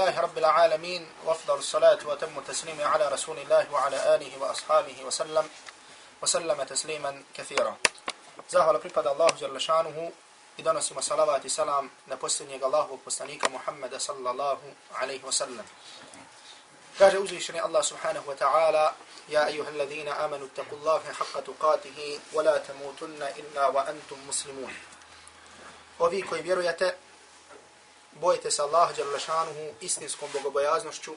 لله رب العالمين وافضل الصلاة وتم التسليم على رسول الله وعلى آله وأصحابه وسلم وسلم تسليما كثيرا Zahvala pripada Allahu Đerlešanuhu i donosimo salavat i salam na posljednjeg Allahovog poslanika Muhammeda sallallahu alaihi wa sallam. Kaže uzvišeni Allah subhanahu wa ta'ala Ja ejuha alladhina amanu taku Allahe haqqa tuqatihi wa la tamutunna illa wa antum muslimun. Ovi koji vjerujete, bojite se Allaha dželle istinskom bogobojaznošću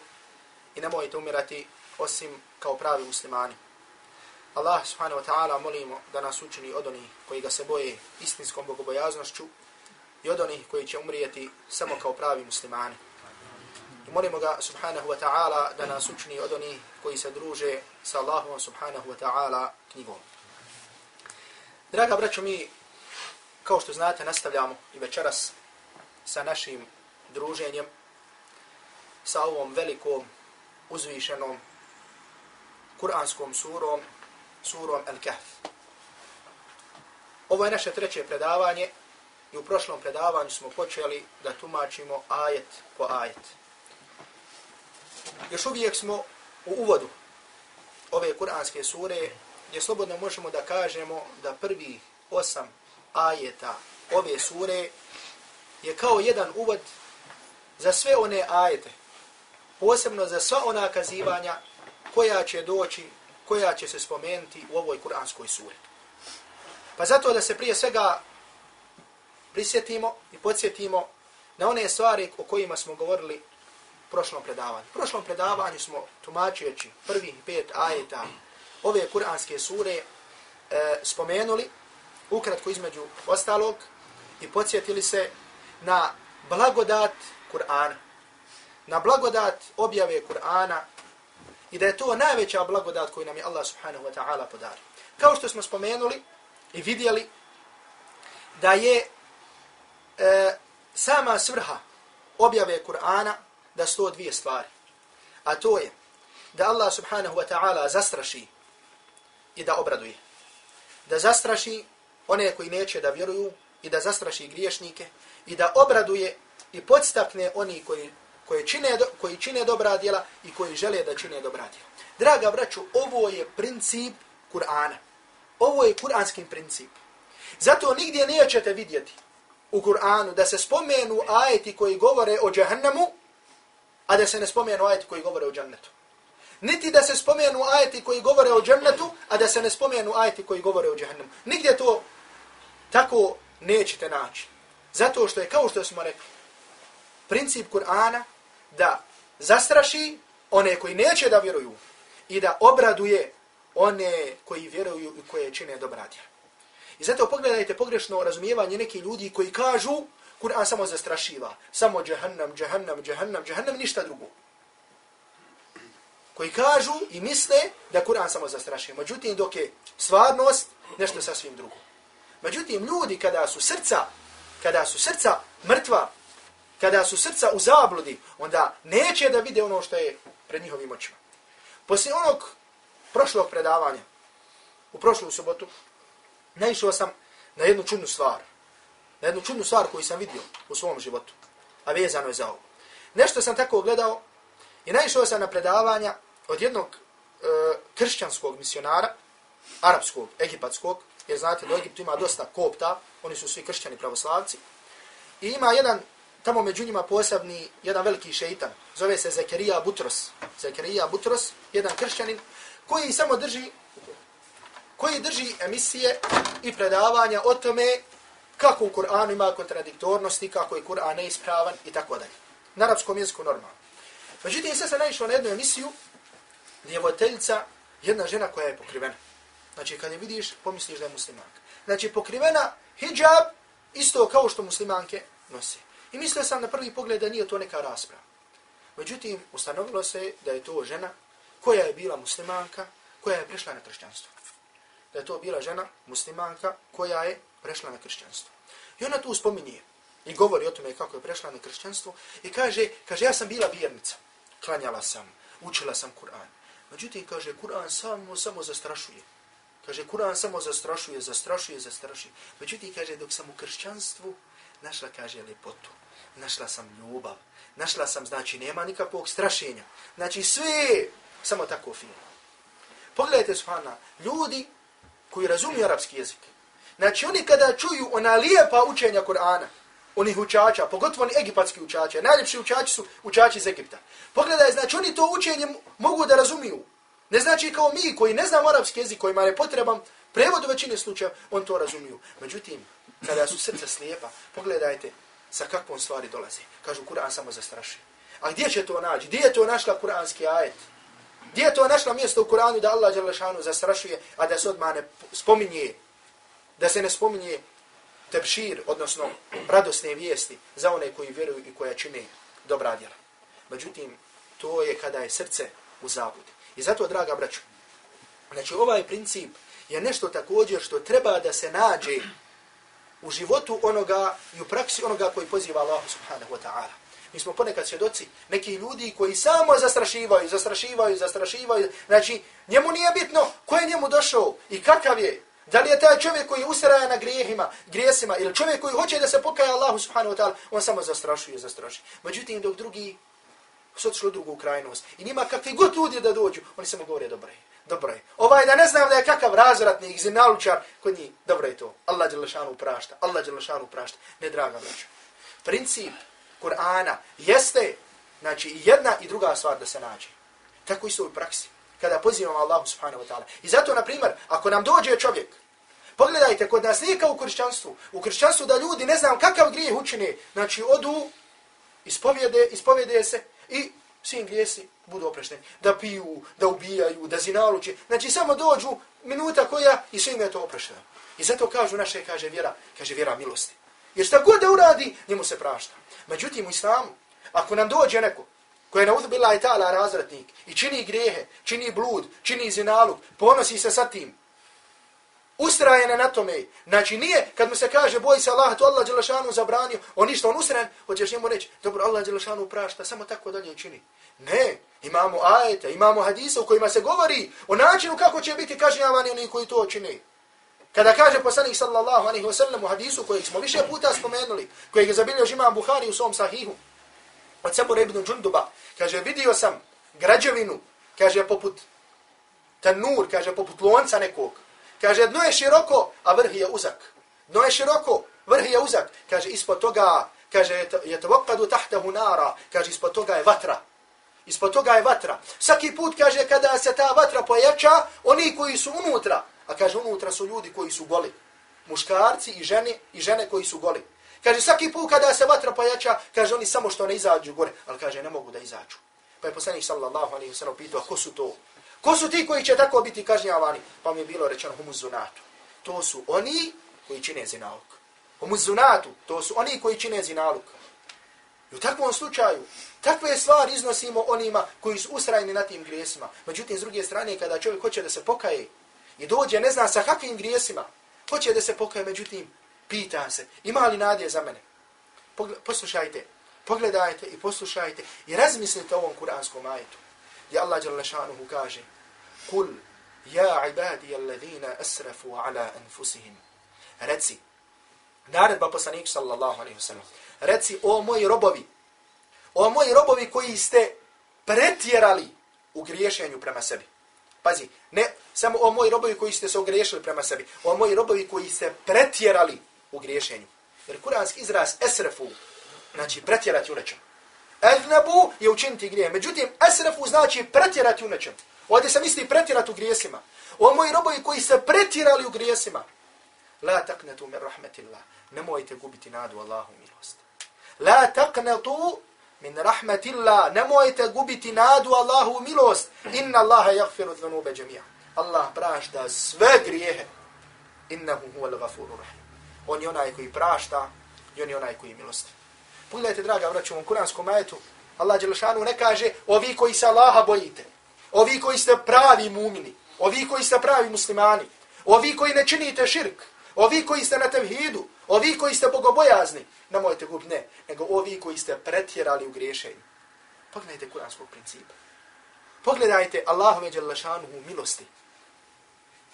i nemojte umirati osim kao pravi muslimani. Allah subhanahu wa ta'ala molimo da nas učini od onih koji ga se boje istinskom bogobojaznošću i od onih koji će umrijeti samo kao pravi muslimani. I molimo ga subhanahu wa ta'ala da nas učini od onih koji se druže sa Allahom subhanahu wa ta'ala knjigom. Draga braćo, mi kao što znate nastavljamo i večeras sa našim druženjem, sa ovom velikom, uzvišenom, kuranskom surom, surom Al-Kahf. Ovo je naše treće predavanje i u prošlom predavanju smo počeli da tumačimo ajet po ajet. Još uvijek smo u uvodu ove kuranske sure gdje slobodno možemo da kažemo da prvi osam ajeta ove sure je kao jedan uvod za sve one ajete, posebno za sva ona kazivanja koja će doći, koja će se spomenuti u ovoj kuranskoj suri. Pa zato da se prije svega prisjetimo i podsjetimo na one stvari o kojima smo govorili u prošlom predavanju. U prošlom predavanju smo tumačujući prvih pet ajeta ove kuranske sure e, spomenuli ukratko između ostalog i podsjetili se na blagodat Kur'ana. Na blagodat objave Kur'ana i da je to najveća blagodat koju nam je Allah subhanahu wa ta'ala podario. Kao što smo spomenuli i vidjeli da je e, sama svrha objave Kur'ana da sto dvije stvari. A to je da Allah subhanahu wa ta'ala zastraši i da obraduje. Da zastraši one koji neće da vjeruju i da zastraši griješnike i da obraduje i podstakne oni koji, koji, čine, koji čine dobra djela i koji žele da čine dobra djela. Draga braću, ovo je princip Kur'ana. Ovo je kur'anski princip. Zato nigdje nećete vidjeti u Kur'anu da se spomenu ajeti koji govore o džahnemu, a da se ne spomenu ajeti koji govore o džannetu. Niti da se spomenu ajeti koji govore o džannetu, a da se ne spomenu ajeti koji govore o džahannamu. Nigdje to tako nećete naći. Zato što je, kao što smo rekli, princip Kur'ana da zastraši one koji neće da vjeruju i da obraduje one koji vjeruju i koje čine dobradja. I zato pogledajte pogrešno razumijevanje neki ljudi koji kažu Kur'an samo zastrašiva, samo džahannam, džahannam, džahannam, džahannam, ništa drugo. Koji kažu i misle da Kur'an samo zastrašiva. Međutim, dok je stvarnost, nešto sasvim drugo. Međutim, ljudi kada su srca, kada su srca mrtva, kada su srca u zabludi, onda neće da vide ono što je pred njihovim očima. Poslije onog prošlog predavanja, u prošlu subotu, naišao sam na jednu čudnu stvar. Na jednu čudnu stvar koju sam vidio u svom životu. A vezano je za ovo. Nešto sam tako gledao i naišao sam na predavanja od jednog e, kršćanskog misionara, arapskog, egipatskog, jer znate da u Egiptu ima dosta kopta, oni su svi kršćani pravoslavci, i ima jedan, tamo među njima posebni, jedan veliki šeitan, zove se Zekerija Butros, Zekerija Butros, jedan kršćanin, koji samo drži, koji drži emisije i predavanja o tome kako u Kur'anu ima kontradiktornosti, kako je Kur'an neispravan i tako dalje. Na arapskom jeziku normalno. Međutim, sve se naišlo na jednu emisiju, djevoteljica, jedna žena koja je pokrivena. Znači, kad je vidiš, pomisliš da je muslimanka. Znači, pokrivena hijab, isto kao što muslimanke nose. I mislio sam na prvi pogled da nije to neka rasprava. Međutim, ustanovilo se da je to žena koja je bila muslimanka, koja je prešla na kršćanstvo. Da je to bila žena muslimanka koja je prešla na kršćanstvo. I ona tu spominje i govori o tome kako je prešla na kršćanstvo i kaže, kaže ja sam bila vjernica, klanjala sam, učila sam Kur'an. Međutim, kaže, Kur'an samo, samo zastrašuje. Kaže, Kur'an samo zastrašuje, zastrašuje, zastrašuje. Međutim, kaže, dok sam u kršćanstvu, našla, kaže, lepotu, našla sam ljubav, našla sam, znači, nema nikakvog strašenja. Znači, sve samo tako fino. Pogledajte, subhana, ljudi koji razumiju arapski jezik, znači, oni kada čuju ona lijepa učenja Kur'ana, onih učača, pogotovo oni egipatski učača, najljepši učači su učači iz Egipta. Pogledaj, znači, oni to učenje mogu da razumiju. Ne znači kao mi koji ne znamo arapski jezik, kojima je potreban prevod u većini slučaja, on to razumiju. Međutim, kada su srce slijepa, pogledajte sa kakvom stvari dolaze. Kažu, Kur'an samo zastraši. A gdje će to naći? Gdje je to našla kur'anski ajet? Gdje je to našla mjesto u Kur'anu da Allah Đalešanu zastrašuje, a da se odmah ne spominje, da se ne spominje tebšir, odnosno radosne vijesti za one koji vjeruju i koja čine dobra djela. Međutim, to je kada je srce u zabudi. I zato, draga braću, znači ovaj princip je nešto također što treba da se nađe u životu onoga i u praksi onoga koji poziva Allah subhanahu wa ta'ala. Mi smo ponekad svjedoci neki ljudi koji samo zastrašivaju, zastrašivaju, zastrašivaju. Znači, njemu nije bitno ko je njemu došao i kakav je. Da li je taj čovjek koji usraja na grijehima, grijesima, ili čovjek koji hoće da se pokaja Allahu subhanahu wa ta'ala, on samo zastrašuje, zastrašuje. Međutim, dok drugi su otišli u drugu krajnost. I nima kakvi god ljudi da dođu, oni samo govore dobro je, dobro je. Ovaj da ne znam da je kakav razvratnik, zinalučar, kod njih, dobro je to. Allah je prašta, Allah je prašta. Ne, draga braću. Princip Kur'ana jeste, znači, jedna i druga stvar da se nađe. Tako isto u praksi. Kada pozivamo Allahu subhanahu wa ta'ala. I zato, na primjer, ako nam dođe čovjek, pogledajte, kod nas nije kao u kršćanstvu. U kršćanstvu da ljudi ne znam kakav grijeh učine, znači odu, ispovjede, ispovjede se, i svi im grijesi budu oprešteni. Da piju, da ubijaju, da zinaluče. Znači samo dođu minuta koja i sve im je to oprešteno. I zato kažu naše, kaže vjera, kaže vjera milosti. Jer šta god da uradi, njemu se prašta. Međutim, u islamu, ako nam dođe neko koji je na uzbila i tala razvratnik i čini grehe, čini blud, čini zinaluk, ponosi se sa tim, ustrajene na tome. Znači nije, kad mu se kaže boj se Allah, to Allah Đelešanu zabranio, on ništa, on ustrajen, hoćeš njemu reći, dobro, Allah Đelešanu prašta, samo tako dalje čini. Ne, imamo ajete, imamo hadise u kojima se govori o načinu kako će biti kažnjavani oni koji to čini. Kada kaže poslanik sallallahu alaihi wasallam u hadisu kojeg smo više puta spomenuli, kojeg je zabilio imam Buhari u svom sahihu, od Sebur ibn Džunduba, kaže, vidio sam građevinu, kaže, poput tanur, kaže, poput lonca nekog, Kaže, dno je široko, a vrh je uzak. Dno je široko, vrh je uzak. Kaže, ispod toga, kaže, je tvokadu tahtahu nara. Kaže, ispod toga je vatra. Ispod toga je vatra. Svaki put, kaže, kada se ta vatra pojača, oni koji su unutra, a kaže, unutra su ljudi koji su goli. Muškarci i žene, i žene koji su goli. Kaže, svaki put kada se vatra pojača, kaže, oni samo što ne izađu gore, ali kaže, ne mogu da izađu. Pa je poslanik sallallahu alaihi wa sallam pitao, ko su to? Ko su ti koji će tako biti kažnjavani? Pa mi je bilo rečeno humuzunatu. To su oni koji čine zinaluk. Humuzunatu, to su oni koji čine zinaluk. I u takvom slučaju, takve stvari iznosimo onima koji su usrajni na tim grijesima. Međutim, s druge strane, kada čovjek hoće da se pokaje i dođe, ne zna sa kakvim grijesima, hoće da se pokaje, međutim, pita se, ima li nadje za mene? Poslušajte, pogledajte i poslušajte i razmislite o ovom kuranskom ajetu. Gdje Allah kaže, Kul, ja ibadi alladhina asrafu ala anfusihim. Reci, naredba poslanik sallallahu alaihi wasallam, reci, o moji robovi, o moji robovi koji ste pretjerali u griješenju prema sebi. Pazi, ne samo o moji robovi koji ste se ogriješili prema sebi, o moji robovi koji ste pretjerali u griješenju. Jer kuranski izraz esrefu, znači pretjerati u nečem. Eznabu je učiniti grije. Međutim, esrefu znači pretjerati u nečem. Ovdje se misli pretjerati u grijesima. O moji robovi koji se pretjerali u grijesima. La taknetu min rahmetillah. Nemojte gubiti nadu Allahu milost. La taknetu min rahmetillah. Nemojte gubiti nadu Allahu milost. Inna Allaha jagfiru dhanube džemija. Allah prašta sve grijehe. Innahu huwa l-gafuru rahim. On je onaj koji prašta i on je onaj koji je milost. Pogledajte, draga, vraću u kuranskom ajetu. Allah Đelšanu ne kaže, ovi koji se Allaha bojite ovi koji ste pravi mumini, ovi koji ste pravi muslimani, ovi koji ne činite širk, ovi koji ste na tevhidu, ovi koji ste bogobojazni, ne mojete gubiti, ne, nego ovi koji ste pretjerali u griješenju. Pogledajte kuranskog principa. Pogledajte Allahove djelašanuhu milosti.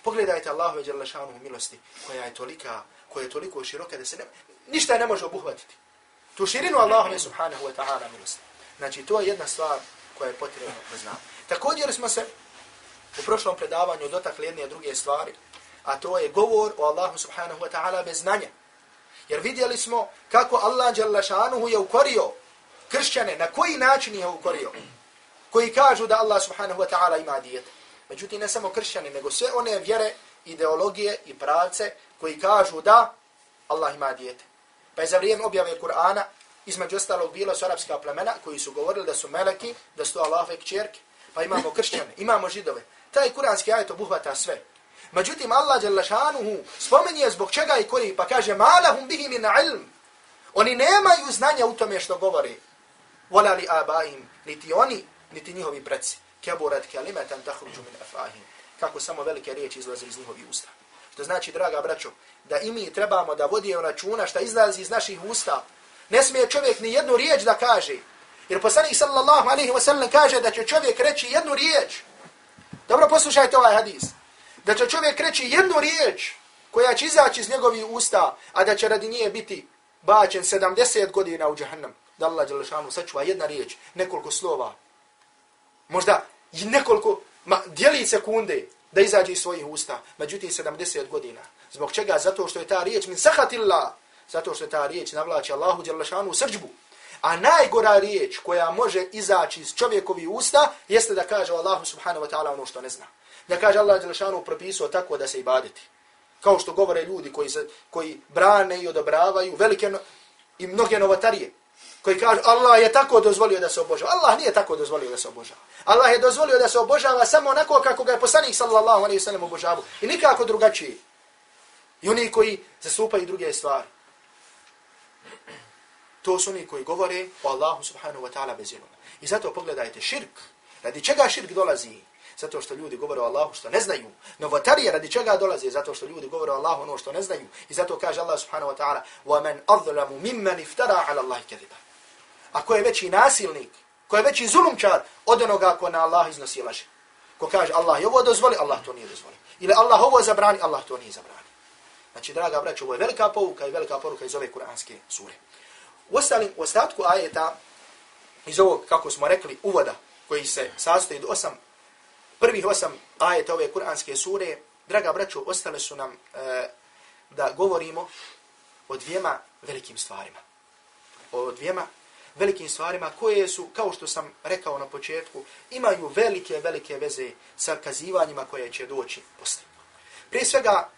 Pogledajte Allahove i milosti koja je tolika, koja je toliko široka da se ne, ništa ne može obuhvatiti. Tu širinu Allahove subhanahu wa ta'ala milosti. Znači, to je jedna stvar koja je potrebna da znamo. Također smo se u prošlom predavanju dotakli jedne druge stvari, a to je govor o Allahu subhanahu wa ta'ala bez znanja. Jer vidjeli smo kako Allah Đalašanuhu je ukorio kršćane, na koji način je ukorio, koji kažu da Allah subhanahu wa ta'ala ima dijete. Međutim, ne samo kršćani, nego sve one vjere, ideologije i pravce koji kažu da Allah ima dijete. Pa je za vrijeme objave Kur'ana, između ostalog bilo su arapska plemena koji su govorili da su meleki, da su to Allahove kćerke. Pa imamo kršćane, imamo židove. Taj kuranski ajet obuhvata sve. Međutim, Allah Đalašanuhu spomenje zbog čega i koji, pa kaže, malahum bihi min ilm. Oni nemaju znanja u tome što govori. Vola li abaim, niti oni, niti njihovi preci. Keburat kalimatan tahruđu min afahim. Kako samo velike riječi izlaze iz njihovi usta. Što znači, draga braćo, da i mi trebamo da vodimo računa šta izlazi iz naših usta. Ne smije čovjek ni jednu riječ da kaže. Jer poslanik sallallahu alaihi wa sallam kaže da će čovjek reći jednu riječ. Dobro, poslušajte ovaj hadis da će čovjek reći jednu riječ koja će izaći iz njegovih usta, a da će radi nje biti bačen 70 godina u džahannam. Da Allah Đelešanu sačuva jedna riječ, nekoliko slova, možda i nekoliko, ma, dijeli sekunde da izađe iz svojih usta, međutim 70 godina. Zbog čega? Zato što je ta riječ min sahatillah, zato što je ta riječ navlači Allahu Đelešanu srđbu. A najgora riječ koja može izaći iz čovjekovi usta jeste da kaže Allahu subhanahu wa ta'ala ono što ne zna da kaže Allah Đelešanu propisao tako da se ibadeti. Kao što govore ljudi koji, se, koji brane i odobravaju velike no, i mnoge novatarije. Koji kaže Allah je tako dozvolio da se obožava. Allah nije tako dozvolio da se obožava. Allah je dozvolio da se obožava samo onako kako ga je poslanik sallallahu alaihi sallam obožavao. I nikako drugačije. I oni koji zastupaju druge stvari. To su oni koji govore o Allahu subhanahu wa ta'ala bez iluma. I zato pogledajte širk. Radi čega širk dolazi? zato što ljudi govore o Allahu što ne znaju. Novotarije radi čega dolaze? Zato što ljudi govore o Allahu ono što ne znaju. I zato kaže Allah subhanahu wa ta'ala وَمَنْ أَظْلَمُ مِمَّنِ اِفْتَرَا عَلَى اللَّهِ كَذِبًا A ko je veći nasilnik, ko je veći zulumčar od onoga ko na Allah iznosi laži. Ko kaže Allah je ovo dozvoli, Allah to nije dozvoli. Ili Allah ovo zabrani, Allah to nije zabrani. Znači, draga braća, ovo je velika pouka i velika poruka iz ove kuranske sure. U ostalim, u ostatku ajeta, iz ovog, kako smo rekli, uvoda, koji se sastoji od osam prvih osam ajeta ove kuranske sure, draga braćo, ostale su nam e, da govorimo o dvijema velikim stvarima. O dvijema velikim stvarima koje su, kao što sam rekao na početku, imaju velike, velike veze sa kazivanjima koje će doći poslije. Prije svega,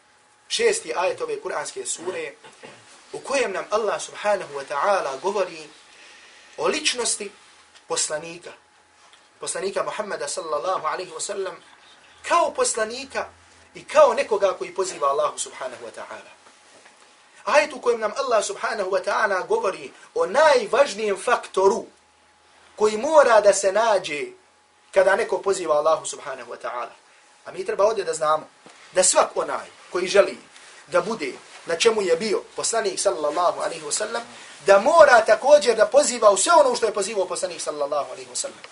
šesti ajet ove kuranske sure, u kojem nam Allah subhanahu wa ta'ala govori o ličnosti poslanika, poslanika Muhammeda sallallahu alaihi wasallam kao poslanika i kao nekoga koji poziva Allahu subhanahu wa ta'ala. Ajet u kojem nam Allah subhanahu wa ta'ala govori o najvažnijem faktoru koji mora da se nađe kada neko poziva Allahu subhanahu wa ta'ala. A mi treba ovdje da znamo da svak onaj koji želi da bude na čemu je bio poslanik sallallahu alaihi wasallam, da mora također da poziva u sve ono što je pozivao poslanik sallallahu alaihi wasallam.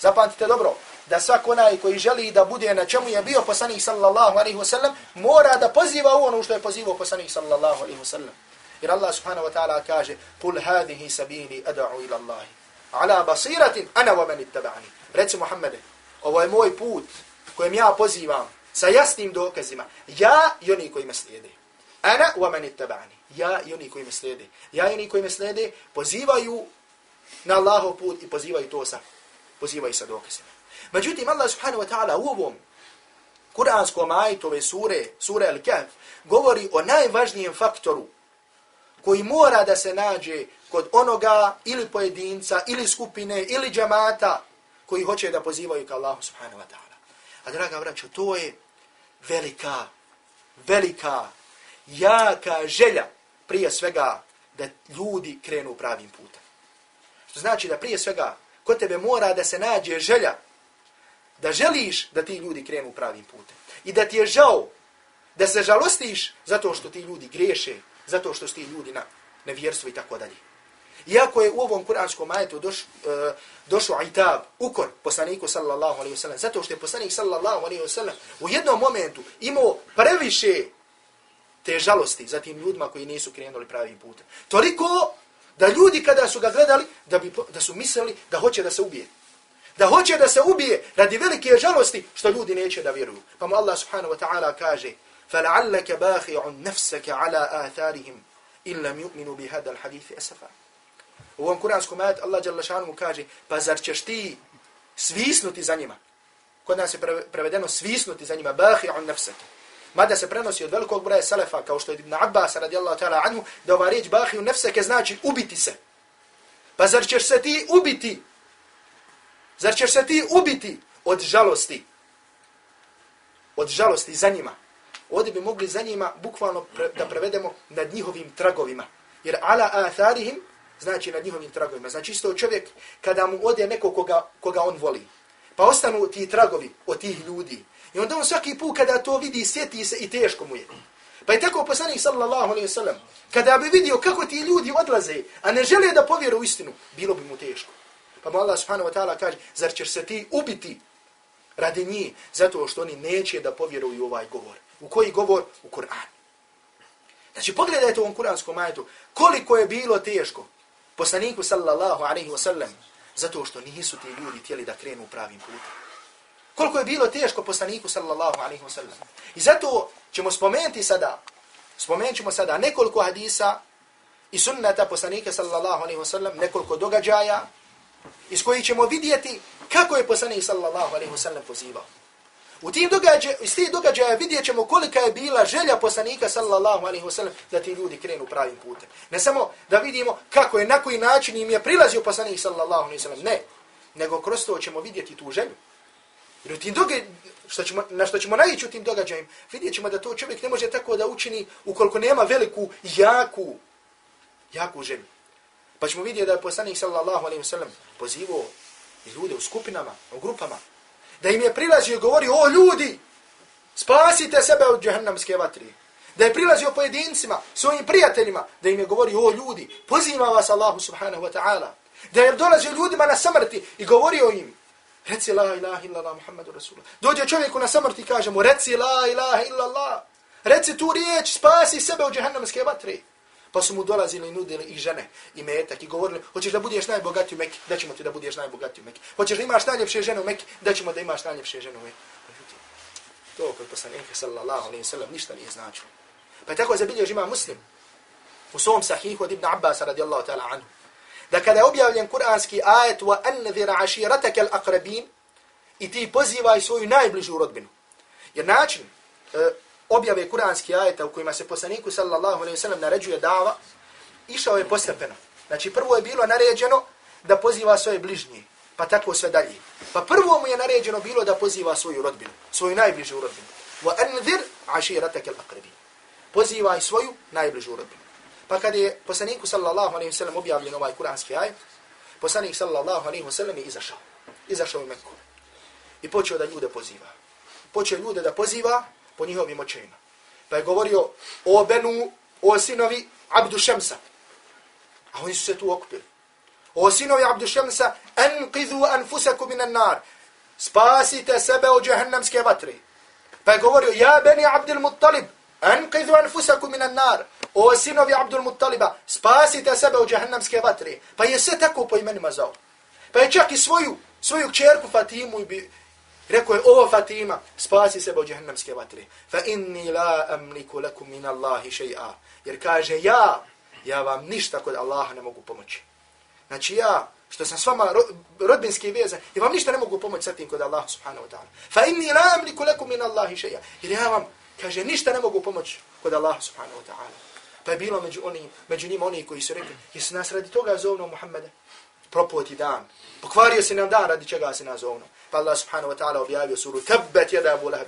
Zapamtite dobro, da svak onaj koji želi da bude na čemu je bio poslanik sallallahu alaihi wa sallam, mora da poziva u ono što je pozivao poslanik sallallahu alaihi wa sallam. Jer Allah subhanahu wa ta'ala kaže, Kul hadihi sabili ada'u ila Allahi. Ala basiratin ana wa man ittaba'ani. Reci Muhammede, ovo je moj put kojem ja pozivam sa jasnim dokazima. Ja i oni koji me slijede. Ana wa man ittaba'ani. Ja i oni koji me slijede. Ja i oni koji me slijede pozivaju na Allahov put i pozivaju to sa pozivaju sa dokazima. Međutim, Allah subhanahu wa ta'ala u ovom kuranskom ajetu ove sure, sure Al-Kahf, govori o najvažnijem faktoru koji mora da se nađe kod onoga ili pojedinca, ili skupine, ili džamata koji hoće da pozivaju ka Allahu subhanahu wa ta'ala. A draga braćo, to je velika, velika, jaka želja prije svega da ljudi krenu pravim putem. Što znači da prije svega kod tebe mora da se nađe želja da želiš da ti ljudi krenu pravim putem. I da ti je žao da se žalostiš zato što ti ljudi griješe, zato što ti ljudi na nevjerstvo i tako dalje. Iako je u ovom kuranskom ajetu doš, uh, došao itab, ukor poslaniku sallallahu alaihi wasallam, zato što je poslanik sallallahu alaihi wasallam u jednom momentu imao previše te žalosti za tim ljudima koji nisu krenuli pravim putem. Toliko da ljudi kada su ga gledali, da, bi, da su mislili da hoće da se ubije. Da hoće da se ubije radi velike žalosti što ljudi neće da vjeruju. Pa mu Allah subhanahu wa ta'ala kaže فَلَعَلَّكَ بَاخِعُ نَفْسَكَ عَلَىٰ آثَارِهِمْ إِنْ لَمْ يُؤْمِنُوا بِهَدَا الْحَدِيثِ أَسَفًا U ovom kuranskom ajetu Allah dželle šanu mu kaže: "Pa zar ćeš ti svisnuti za njima?" Kod nas je prevedeno svisnuti za njima bahi'un nafsak. Mada se prenosi od velikog broja selefa, kao što je Ibn Abbas radijallahu ta'ala anhu, da ova riječ bahiju nefseke znači ubiti se. Pa zar ćeš se ti ubiti? Zar ćeš se ti ubiti od žalosti? Od žalosti za njima. Ovdje bi mogli za njima bukvalno pre, da prevedemo nad njihovim tragovima. Jer ala atharihim znači na njihovim tragovima. Znači isto čovjek kada mu ode neko koga, koga on voli. Pa ostanu ti tragovi od tih ljudi. I onda on svaki put kada to vidi, sjeti se i teško mu je. Pa je tako poslanik sallallahu alaihi sallam, kada bi vidio kako ti ljudi odlaze, a ne žele da povjeru u istinu, bilo bi mu teško. Pa mu Allah subhanahu wa ta'ala kaže, zar ćeš se ti ubiti radi njih, zato što oni neće da povjeruju u ovaj govor. U koji govor? U Kur'an. Znači pogledajte u ovom kuranskom majetu, koliko je bilo teško poslaniku sallallahu alaihi wa sallam, zato što nisu ti ljudi tijeli da krenu pravim putem. Koliko je bilo teško poslaniku sallallahu alaihi wa sallam. I zato ćemo spomenuti sada, spomenut ćemo sada nekoliko hadisa i sunnata poslanika sallallahu alaihi wa sallam, nekoliko događaja, iz koji ćemo vidjeti kako je poslanik sallallahu alaihi wa sallam pozivao. U tim događaj, iz tih događaja vidjet ćemo kolika je bila želja poslanika sallallahu alaihi wasallam da ti ljudi krenu pravim putem. Ne samo da vidimo kako je, na koji način im je prilazio poslanik sallallahu alaihi wasallam, ne. Nego kroz to ćemo vidjeti tu želju. Jer u tim događaj, što ćemo, na što ćemo najići u tim događajima, vidjet ćemo da to čovjek ne može tako da učini ukoliko nema veliku, jaku, jaku želju. Pa ćemo vidjeti da je poslanik sallallahu alaihi wasallam pozivao ljude u skupinama, u grupama, da im je prilazio i govorio, o ljudi, spasite sebe od džahannamske vatre. Da je prilazio pojedincima, svojim prijateljima, da im je govorio, o ljudi, poziva vas Allahu subhanahu wa ta'ala. Da je dolazio ljudima na samrti i govorio im, reci la ilaha illallah Muhammadu Rasulullah. Dođe čovjeku na samrti i kaže mu, reci la ilaha illallah. Reci tu riječ, spasi sebe od džahannamske vatre. Pa su mu dolazili i nudili i žene i metak i govorili, hoćeš da budeš najbogatiji u Mekke, da ćemo ti da budeš najbogatiji u Mekke. Hoćeš da imaš najljepše žene u Mekke, da ćemo da imaš najljepše žene u Mekke. Pa to kod poslanika sallallahu alaihi sallam ništa nije značilo. Pa je tako zabilježi ima muslim u svom sahihu od Ibn Abbas radijallahu ta'ala anhu. Da kada je objavljen kuranski ajet wa anzira ashiratak al-aqrabin i ti pozivaj svoju najbližu rodbinu. Jer način, e, objave kuranski ajeta u kojima se poslaniku sallallahu alejhi ve sellem naređuje dava, išao je postepeno. Znači prvo je bilo naređeno da poziva svoje bližnje, pa tako sve dalje. Pa prvo mu je naređeno bilo da poziva svoju rodbinu, svoju najbližu rodbinu. Wa anzir ashiratak al-aqrabin. Pozivaj svoju najbližu rodbinu. Pa kad je poslaniku sallallahu alaihi wasallam objavljen ovaj kuranski aj, poslanik sallallahu alaihi wasallam je izašao. Izašao u Mekku. I počeo da ljude poziva. Počeo ljude da poziva po njihovim očajima. Pa je govorio o Benu, o sinovi Abdu Šemsa. A oni su se tu okupili. O sinovi Abdu Šemsa, enqidhu anfusaku minan nar. Spasite sebe od džahannamske vatre. Pa je govorio, ja Beni Abdul Muttalib, Anqidhu anfusakum minan nar. O sinovi Abdul Muttaliba, spasite sebe od džahannamske vatre. Pa je sve tako po imenima zao. Pa je čak i svoju, svoju čerku Fatimu i bi, Rekao je, ovo Fatima, spasi sebe od džahannamske vatre. Fa inni la amliku lakum min Allahi še'a. Jer kaže, ja, ja vam ništa kod Allaha ne mogu pomoći. Znači ja, što sam s vama rodbinski vezan, ja vam ništa ne mogu pomoći sa tim kod Allaha subhanahu wa ta'ala. Fa inni la amliku lakum min Allahi še'a. Jer ja vam, kaže, ništa ne mogu pomoći kod Allaha subhanahu wa ta'ala. Pa je bilo među, oni, među njima oni koji su rekli, jesi nas radi toga zovno Muhammeda? Propoti dan. Pokvario se nam dan radi čega se nas zovno. Pa Allah subhanahu wa ta'ala objavio suru Tabbat jada Abu Lahab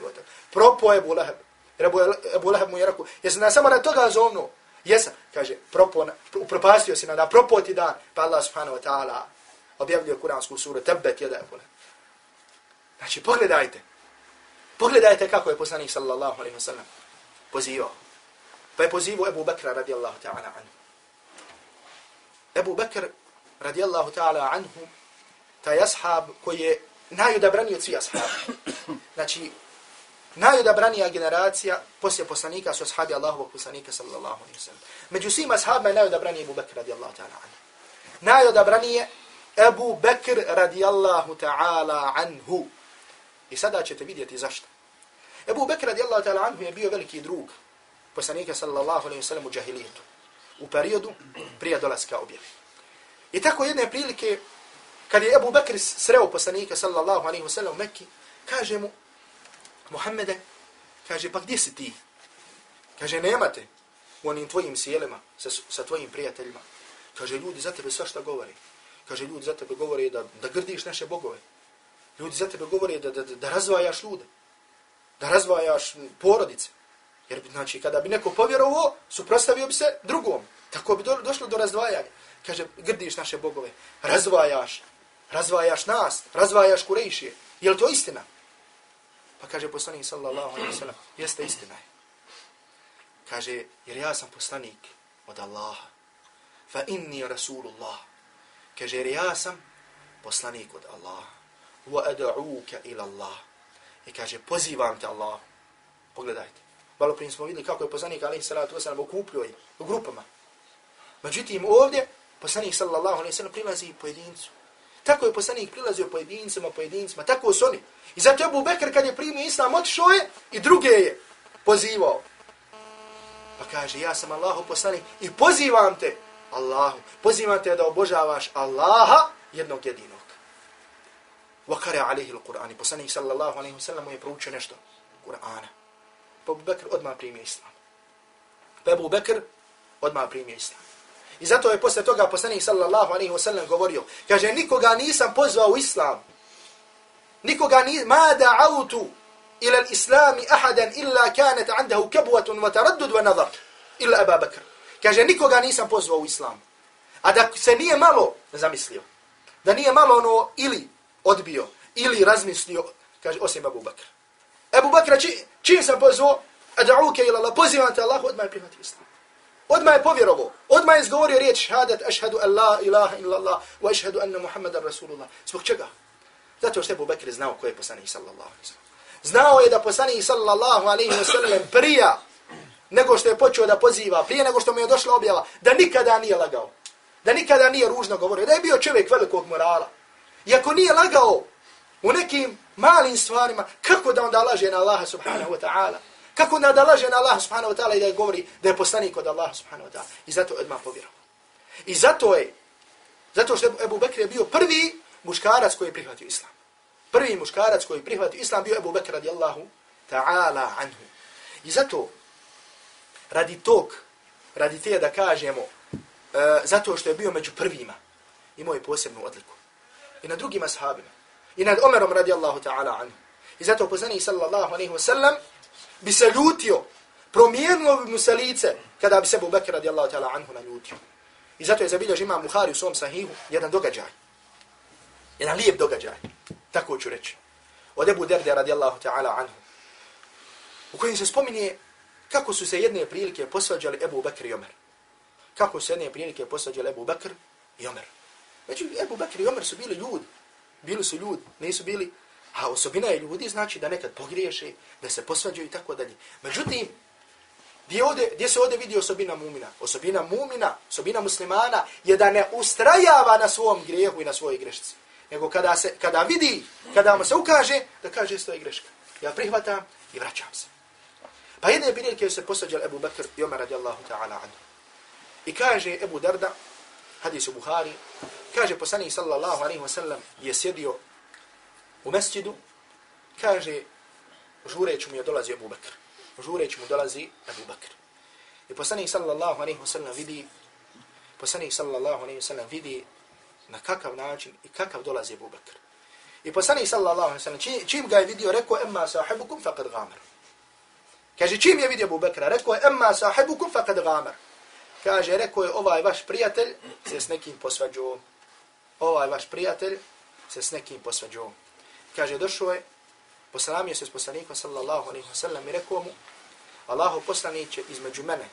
wa je Abu Lahab. Jer Abu Lahab mu je rekao, jesam nas samo radi toga zovno? Jesam. Kaže, propona, upropastio si nam da propo ti dan. Pa Allah subhanahu wa ta'ala objavio kuransku suru Tabbat jada Abu Lahab. Znači, pogledajte. Pogledajte kako je poslanik sallallahu alaihi wa sallam pozivao. Pa je pozivao Abu Bekra radijallahu ta'ala anhu. Ebu Bekr, radijallahu ta'ala anhu, taj ashab koji je najodabraniji od svih ashaba. Znači, najodabranija generacija poslije poslanika su ashabi Allahovog poslanika sallallahu alaihi wa sallam. Među svim ashabima je najodabraniji Ebu Bekr radijallahu ta'ala anhu. Najodabranije Ebu Bekr radijallahu ta'ala anhu. I sada ćete vidjeti zašto. Ebu Bekr radijallahu ta'ala anhu je bio veliki drug poslanika sallallahu alaihi sallam u džahilijetu. U periodu prije dolaska objave. I tako jedne prilike, kad je Ebu Bekr sreo poslanika sallallahu alaihi sallam u Mekki, kaže mu, Muhammede, kaže, pa gdje si ti? Kaže, nemate u onim tvojim sjelima, sa, sa tvojim prijateljima. Kaže, ljudi za tebe svašta govori. Kaže, ljudi za tebe govore da, da grdiš naše bogove. Ljudi za tebe govore da, da, da, razvajaš ljude. Da razvajaš porodice. Jer, znači, kada bi neko povjerovao, suprostavio bi se drugom. Tako bi do, došlo do razdvajanja. Kaže, grdiš naše bogove. Razvajaš. Razvajaš nas. Razvajaš kurejšije. Je li to istina? Pa kaže poslanik sallallahu alaihi wa sallam, jeste istina je. Kaže, jer ja sam poslanik od Allaha. Fa inni rasulullah. Kaže, jer ja sam poslanik od Allaha. Wa ad'uka ila Allah. I kaže, pozivam te Allah. Pogledajte. Malo prije smo vidjeli kako je poslanik alaihi salatu wa sallam okupljuje u grupama. Međutim, ovdje poslanik sallallahu alaihi ve sallam prilazi pojedincu. Tako je poslanik prilazio pojedincima, pojedincima, tako su oni. I zato je Abu Bekr kad je primio islam, otišao je i druge je pozivao. Pa kaže, ja sam Allahu poslanik i pozivam te, Allahu, pozivam te da obožavaš Allaha jednog jedinog. Vakare alihi il-Qur'an. I poslanik sallallahu alaihi wa sallam mu je proučio nešto. Kur'ana. Pa Abu Bekr odmah primio islam. Pa Abu Bekr odmah primio islam. I zato je posle toga poslanik sallallahu alaihi wa sallam govorio, kaže, nikoga nisam pozvao u islam, nikoga ni, ma da'autu ila l'islami ahadan illa kanat andahu kabuatun wa taraddud wa nazar, illa Abu Bakr. Kaže, nikoga nisam pozvao u islam. A da se nije malo zamislio, da nije malo ono ili odbio, ili razmislio, kaže, osim Abu Bakr. Abu Bakr, či, čim sam pozvao, a ila Allah, pozivam te Allah, odmah je prihvatio islam. Odmah je povjerovo. odmah je izgovorio riječ šhadat ašhadu an la ilaha illa Allah wa ašhadu anna Muhammadan Rasulullah. Zbog čega? Zato što je Abu Bakr znao ko je poslanik sallallahu alaihi wa sallam. Znao je da poslanik sallallahu alaihi wa sallam prija nego što je počeo da poziva, prije nego što mu je došla objava, da nikada nije lagao. Da nikada nije ružno govorio. Da je bio čovjek velikog morala. I ako nije lagao u nekim malim stvarima, kako da onda laže na Allaha subhanahu wa ta'ala? Kako da laže na Allaha subhanahu wa ta'ala i da je govori da je poslanik od Allaha subhanahu wa ta'ala. I zato je odmah povjerovao. I zato je, zato što Ebu Bekr je bio prvi muškarac koji je prihvatio islam. Prvi muškarac koji je prihvatio islam bio Ebu Bekr radijallahu ta'ala anhu. I zato, radi tog, radi te da kažemo, uh, zato što je bio među prvima, imao je posebnu odliku. I na drugim ashabima. I nad Omerom radijallahu ta'ala anhu. I zato poslanik sallallahu alaihi wa sallam, bi se ljutio, promijenilo bi mu se lice kada bi se Abu Bakr radijallahu ta'ala anhu naljutio. I zato je zabilježi imam Buhari u svom sahihu jedan događaj. Jedan lijep događaj. Tako ću reći. Od Ebu Derde radijallahu ta'ala anhu. U kojem se spominje kako su se jedne prilike posvađali Ebu Bakr i Omer. Kako su se jedne prilike posvađali Ebu Bakr i Omer. Među Ebu Bakr i Omer su bili ljudi. Bili su ljudi, nisu bili A osobina je ljudi znači da nekad pogriješe, da se posvađaju i tako dalje. Međutim, gdje, ovdje, gdje se ovdje vidi osobina mumina? Osobina mumina, osobina muslimana je da ne ustrajava na svom grijehu i na svojoj grešci. Nego kada, se, kada vidi, kada mu se ukaže, da kaže što je greška. Ja prihvatam i vraćam se. Pa jedne prilike se posvađali Ebu Bakr i Omer radijallahu ta'ala anhu. I kaže Ebu Darda, hadis u Buhari, kaže poslanik sallallahu alaihi wa sallam je sjedio u mesjidu, kaže, žureć mu je dolazi Abu Bakr. Žureć mu dolazi Abu Bakr. I poslanik sallallahu alaihi wa sallam vidi, poslanik sallallahu alaihi wa sallam vidi na kakav način i kakav dolazi Abu Bakr. I poslanik sallallahu alaihi wa sallam, čim, čim ga je vidio, rekao, emma sahibukum faqad gamer. Kaže, čim je vidio Abu Bakra, rekao je, emma sahibukum faqad gamer. Kaže, rekao je, ovaj vaš prijatelj se s nekim posvađao. Ovaj vaš prijatelj se s nekim posvađao kaže, došao je, poslamio se s poslanikom sallallahu alaihi wa sallam i rekao mu, Allaho poslaniće između mene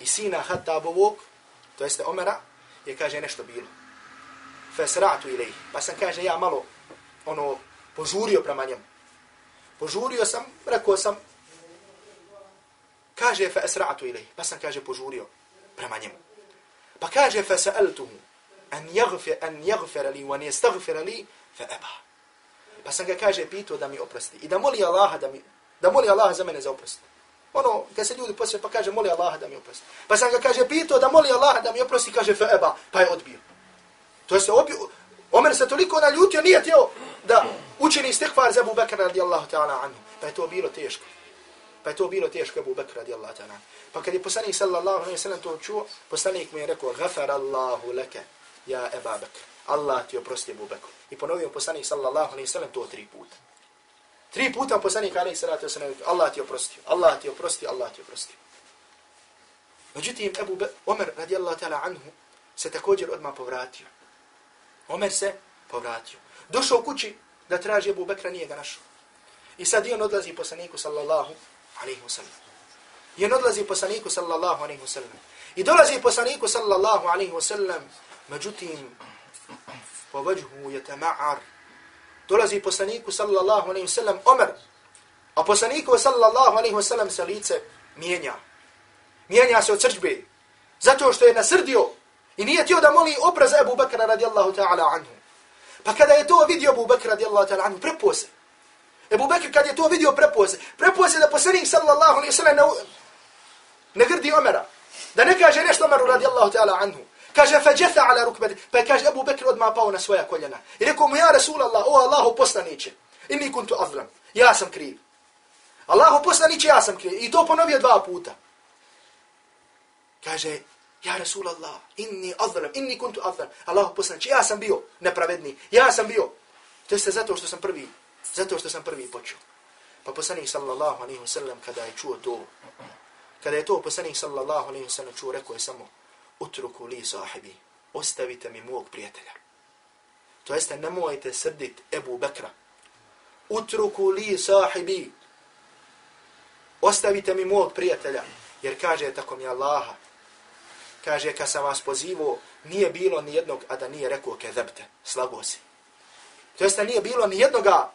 i sina Hattabovog, to jeste Omera, je kaže nešto bilo. Fesratu ilej. Pa sam kaže ja malo ono požurio prema njemu. Požurio sam, rekao sam, kaže fesratu ilej. Pa sam kaže požurio prema njemu. Pa kaže fesaltuhu an yaghfir an yaghfir li wa yastaghfir li fa aba. Pa sam ga kaže pitao da mi oprosti i da moli Allaha da mi da moli Allaha za mene za oprost. Ono, kad se ljudi posve pa kaže moli Allaha da mi oprosti. Pa sam ga kaže pitao da moli Allaha da mi oprosti, kaže fa aba, pa je odbio. To je se odbio. Omer se toliko naljutio, nije htio da učini istighfar za Abu Bakr radijallahu ta'ala anhu. Pa je to bilo teško. Pa je to bilo teško Abu Bakr radijallahu ta'ala. Pa kad je poslanik sallallahu alaihi sallam to čuo, poslanik mu je rekao, gafar Allahu leke, ja Eba Bakr. Allah ti oprosti Abu Bakr. I ponovio poslanik sallallahu alaihi sallam to tri puta. Tri puta poslanik alaihi sallatu sallam, Allah ti oprosti, Allah ti oprosti, Allah ti oprosti. Međutim, Ebu Be Omer radijallahu ta'ala anhu se također odmah povratio. Omer se povratio. Došao u kući da traži Ebu Bekra, nije ga našao. I sad on odlazi poslaniku sallallahu alaihi sallam. I on odlazi poslaniku sallallahu alaihi sallam. I dolazi poslaniku sallallahu alaihi sallam. Međutim, po vajhu je tama'ar. Dolazi poslaniku sallallahu alaihi sallam Omer. A poslaniku sallallahu alaihi sallam se lice mijenja. Mijenja se od srđbe. Zato što je nasrdio i nije tio da moli obraz Ebu Bekra radijallahu ta'ala anhu. Pa kada je to vidio Ebu Bekra radijallahu ta'ala anhu, prepose. Ebu Bekr kad je to vidio prepoze, prepoze da poslanik sallallahu alaihi sallam ne, ne grdi Omera. Da ne kaže nešto Omeru radijallahu ta'ala anhu. Kaže, fađetha ala rukbeti. Pa kaže, Ebu Bekr odmah pao na svoja koljena. I rekao mu, ja Rasulallah, o Allahu poslaniće. Inni kuntu azlam. Ja sam kriv. Allahu poslaniće, ja sam kriv. I to ponovio dva puta. Kaže, ja Rasulallah, inni azlam, inni kuntu azlam. Allahu poslaniće, ja sam bio nepravedni. Ja sam bio. To jeste zato što sam prvi. Zato što sam prvi počeo. Pa poslanik sallallahu alaihi wa sallam kada je čuo to, kada je to poslanik sallallahu alaihi wa sallam čuo, rekao je samo, utruku li sahibi, ostavite mi mog prijatelja. To jeste, nemojte srdit Ebu Bekra. Utruku li sahibi, ostavite mi mog prijatelja. Jer kaže, tako mi Allaha, kaže, kad sam vas pozivao, nije bilo ni jednog, a da nije rekao kezebte, slago si. To jeste, nije bilo ni jednoga,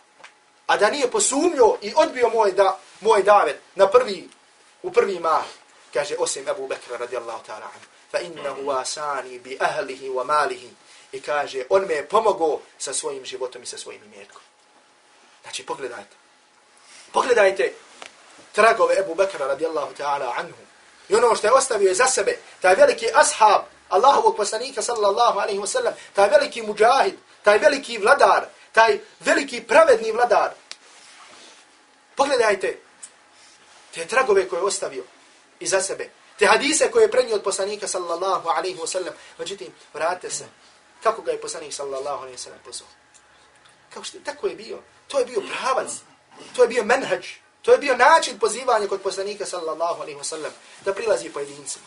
a da nije posumnio i odbio moj, da, moj davet na prvi, u prvi mah. Kaže, osim Ebu Bekra radijallahu ta'ala anhu fa innahu asani bi ahlihi wa malihi. I kaže, on me je pomogao sa svojim životom i sa svojim imetkom. Znači, pogledajte. Pogledajte tragove Ebu Bekra radijallahu ta'ala anhu. I ono što je ostavio je za sebe, taj veliki ashab Allahovog poslanika sallallahu alaihi wa sallam, taj veliki muđahid, taj veliki vladar, taj veliki pravedni vladar. Pogledajte te tragove koje je ostavio iza sebe. Te hadise koje je prenio od poslanika sallallahu alaihi wa sallam. Međutim, vrate se. Kako ga je poslanik sallallahu alaihi wa sallam pozvao? Kako što tako je bio? To je bio pravac. To je bio menhađ. To je bio način pozivanja kod poslanika sallallahu alaihi wa sallam. Da prilazi pojedincima.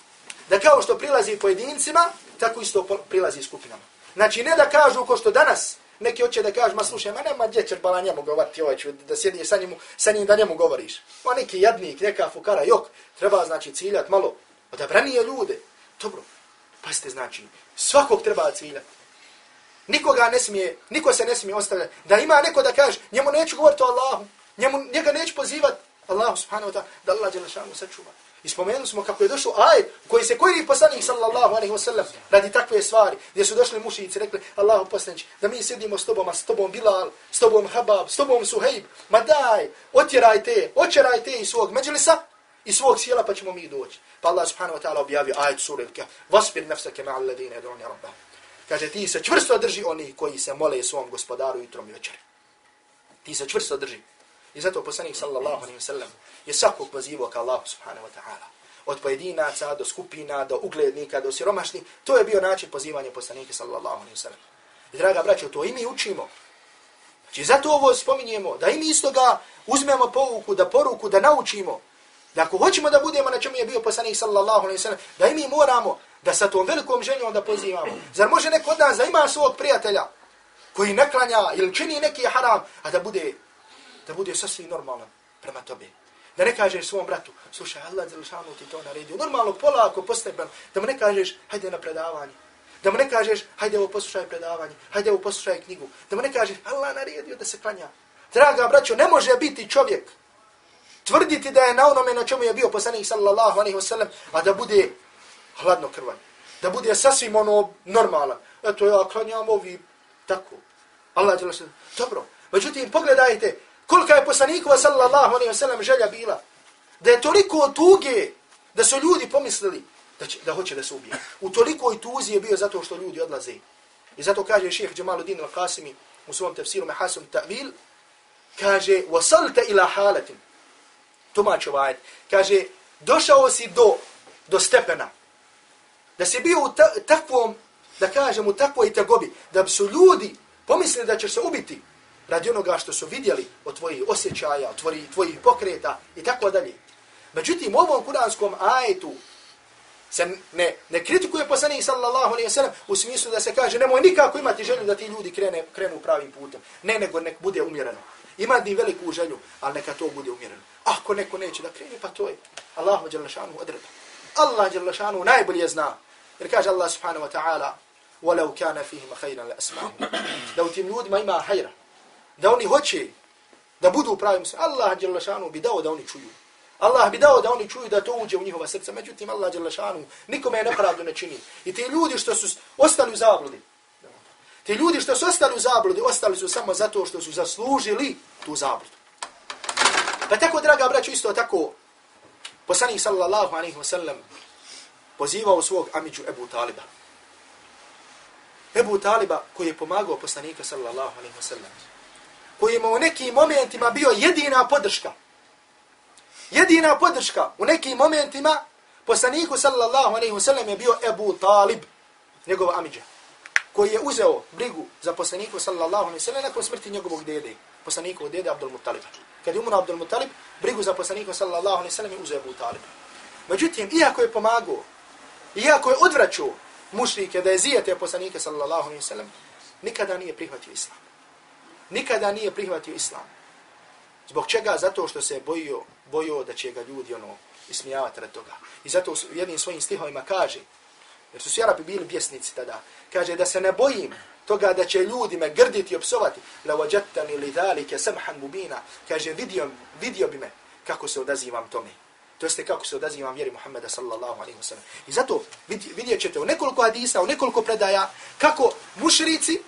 Da kao što prilazi pojedincima, tako isto prilazi skupinama. Znači, ne da kažu ko što danas, neki hoće da kažu, ma slušaj, ma nema gdje ćeš bala njemu govoriti, ovaj ću da sjediš sa njim, sa njim da njemu govoriš. Ma neki jadnik, neka fukara, jok, treba znači ciljat malo, pa odabranije ljude. Dobro, pa znači, svakog treba ciljati. Nikoga ne smije, niko se ne smije ostavljati. Da ima neko da kaže, njemu neću govoriti o Allahu, njemu, njega neću pozivati Allahu subhanahu wa ta'ala, da Allah djela šanu sačuva. I spomenuli smo kako je došao aj koji se koji poslanik sallallahu alejhi ve sellem radi takve stvari gdje su došli mušici rekli Allahu poslanici da mi sjedimo s tobom a s tobom Bilal s tobom Habab s tobom Suhejb ma daj otjerajte otjerajte iz svog medžlisa i svog sjela pa ćemo mi doći. Pa Allah subhanahu wa ta'ala objavio ajet sure al-kahf wasbir nafsaka ma'a alladhina yad'una rabbahum kaže ti se čvrsto drži oni koji se mole svom gospodaru jutrom i večeri. Ti se čvrsto drži. I zato poslanik sallallahu alaihi wa sallam je svakog pozivao ka Allahu subhanahu wa ta'ala. Od pojedinaca do skupina, do uglednika, do siromašnih. To je bio način pozivanja poslanika sallallahu alaihi wa sallam. I draga braćo, to i mi učimo. Znači zato ovo spominjemo, da i mi isto ga uzmemo pouku, da poruku, da naučimo. Da ako hoćemo da budemo na čemu je bio poslanik sallallahu alaihi wa sallam, da i mi moramo da sa tom velikom ženjom da pozivamo. Zar može neko od nas da ima svog prijatelja koji naklanja ili čini neki haram, a da bude da bude sasvim normalan prema tobe. Da ne kažeš svom bratu, slušaj, Allah za lišanu ti to naredio. Normalno, polako, postepeno, da mu ne kažeš, hajde na predavanje. Da mu ne kažeš, hajde ovo poslušaj predavanje, hajde ovo poslušaj knjigu. Da mu ne kažeš, Allah naredio da se klanja. Draga braćo, ne može biti čovjek tvrditi da je na onome na čemu je bio poslanik sallallahu alaihi wa sallam, a da bude hladno krvan. Da bude sasvim ono normalan. Eto ja klanjam ovi tako. Allah je Dobro. Međutim, pogledajte kolika je poslanikova sallallahu alaihi wa sallam želja bila. Da je toliko tuge da su ljudi pomislili da, će, da hoće da se ubije. U toliko i tuzi je bio zato što ljudi odlaze. I zato kaže šeheh Jamaluddin al-Qasimi u svom tefsiru Mehasun Ta'vil, kaže, wasalta ila halatin. Tumač ovaj, kaže, došao si do, do stepena. Da si bio u ta, takvom, da kažem, u takvoj tegobi, da bi su ljudi pomislili da će se ubiti radi onoga što su vidjeli od tvojih osjećaja, od tvojih, tvojih pokreta i tako dalje. Međutim, u ovom kuranskom ajetu se ne, ne kritikuje poslanik sallallahu alaihi wa sallam u smislu da se kaže nemoj nikako imati želju da ti ljudi krene, krenu pravim putem. Ne, nego nek bude umjereno. Ima ni veliku želju, ali neka to bude umjereno. Ako neko neće da krene, pa to je. Allahu djelašanu odreda. Allah djelašanu najbolje zna. Jer kaže Allah subhanahu wa ta'ala وَلَوْ كَانَ فِيهِمَ خَيْرًا لَأَسْمَعُ Da u tim ljudima ima hajra. Da oni hoće da budu pravim. Allah Đelešanu bi dao da oni čuju. Allah bi dao da oni čuju da to uđe u njihova srca. Međutim, Allah Đelešanu nikome je nepravdu ne čini. I ti ljudi što su ostali u zabludi, ti ljudi što su ostali u zabludi, ostali su samo zato što su zaslužili tu zabludu. Pa tako, draga braću, isto tako, poslanik sallallahu alaihi wa sallam pozivao svog amiđu Ebu Taliba. Ebu Taliba koji je pomagao poslanika sallallahu alaihi wa sallam. Koji u nekim momentima bio jedina podrška Jedina podrška u nekim momentima poslaniku sallallahu alaihi wasallam je bio Ebu Talib, njegov amidža, koji je uzeo brigu za poslaniku sallallahu alaihi wasallam nakon smrti njegovog dede, poslaniku dede Abdul Muttaliba. Kad je umro Abdul Muttalib, brigu za poslaniku sallallahu alaihi wasallam je uzeo Ebu Talib. Međutim, iako je pomagao, iako je odvraćao mušrike da je zijete poslanike sallallahu alaihi wasallam, nikada nije prihvatio islam. Nikada nije prihvatio islam. Zbog čega? Zato što se bojio, bojio da će ga ljudi ono ismijavati rad toga. I zato u jednim svojim stihovima kaže, jer su svi Arapi bili pjesnici tada, kaže da se ne bojim toga da će ljudi me grditi i opsovati, la vajattani li dhalike samhan mubina, kaže vidio, vidio bi me kako se odazivam tome. To jeste kako se odazivam vjeri Muhammeda sallallahu alaihi wa sallam. I zato vidjet ćete u nekoliko hadisa, u nekoliko predaja, kako mušrici,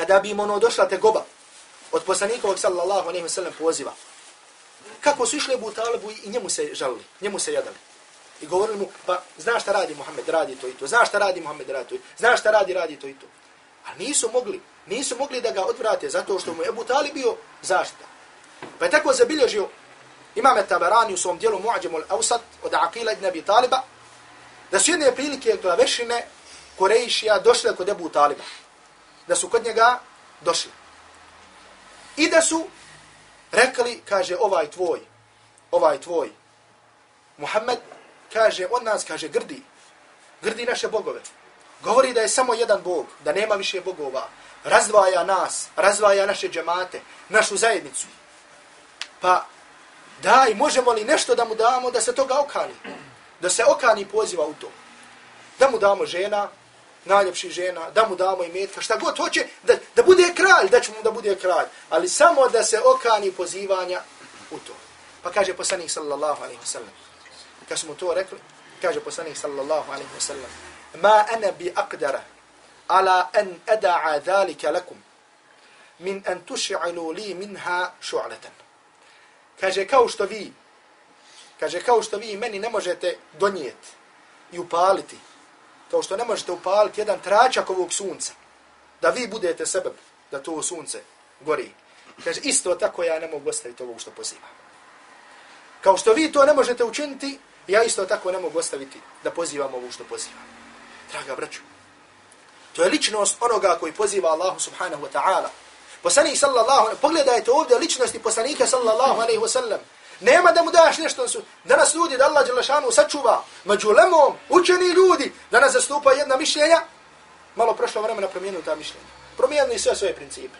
kada bi im ono došla te goba, od poslanikovog sallallahu alejhi ve sellem poziva. Kako su išli Abu Talibu i njemu se žalili, njemu se jadali. I govorili mu, pa znaš šta radi Muhammed, radi to i to. Znaš šta radi Muhammed, radi to i to. Znaš šta radi, radi to i to. A nisu mogli, nisu mogli da ga odvrate zato što mu je Abu Talib bio zaštita. Pa je tako zabilježio imam Tabarani u svom dijelu Mu'ađemu al-Awsat od Aqila ibn Abi Taliba, da su jedne prilike glavešine Korejšija došle kod Abu Taliba. Da su kod njega došli. I da su rekli, kaže, ovaj tvoj, ovaj tvoj, Muhammed, kaže, od nas, kaže, grdi, grdi naše bogove. Govori da je samo jedan bog, da nema više bogova. Razdvaja nas, razdvaja naše džemate, našu zajednicu. Pa, daj, možemo li nešto da mu damo da se toga okani? Da se okani poziva u to. Da mu damo žena, najljepši žena, da mu damo i metka, šta god hoće, da, da bude kralj, da ćemo da bude kralj, ali samo da se okani pozivanja u to. Pa kaže poslanik sallallahu alaihi wasallam, kad smo to rekli, kaže poslanik sallallahu alaihi wasallam, ma ana bi aqdara ala an ada'a dhalika lakum min an tush'ilu li minha shu'latan. Kaže kao što vi kaže kao što vi meni ne možete donijeti i upaliti kao što ne možete upaliti jedan tračak ovog sunca, da vi budete sebe da to sunce gori. Kaže, isto tako ja ne mogu ostaviti ovog što pozivam. Kao što vi to ne možete učiniti, ja isto tako ne mogu ostaviti da pozivam ovo što pozivam. Draga braću, to je ličnost onoga koji poziva Allahu subhanahu wa ta'ala. Poslanik sallallahu, pogledajte ovdje ličnosti poslanika sallallahu alaihi wa sallam. Nema da mu daš nešto. Danas ljudi da Allah Đelešanu sačuva među lemom, učeni ljudi, da nas zastupa jedna mišljenja. Malo prošlo vremena promijenili ta mišljenja. Promijenili sve svoje principe.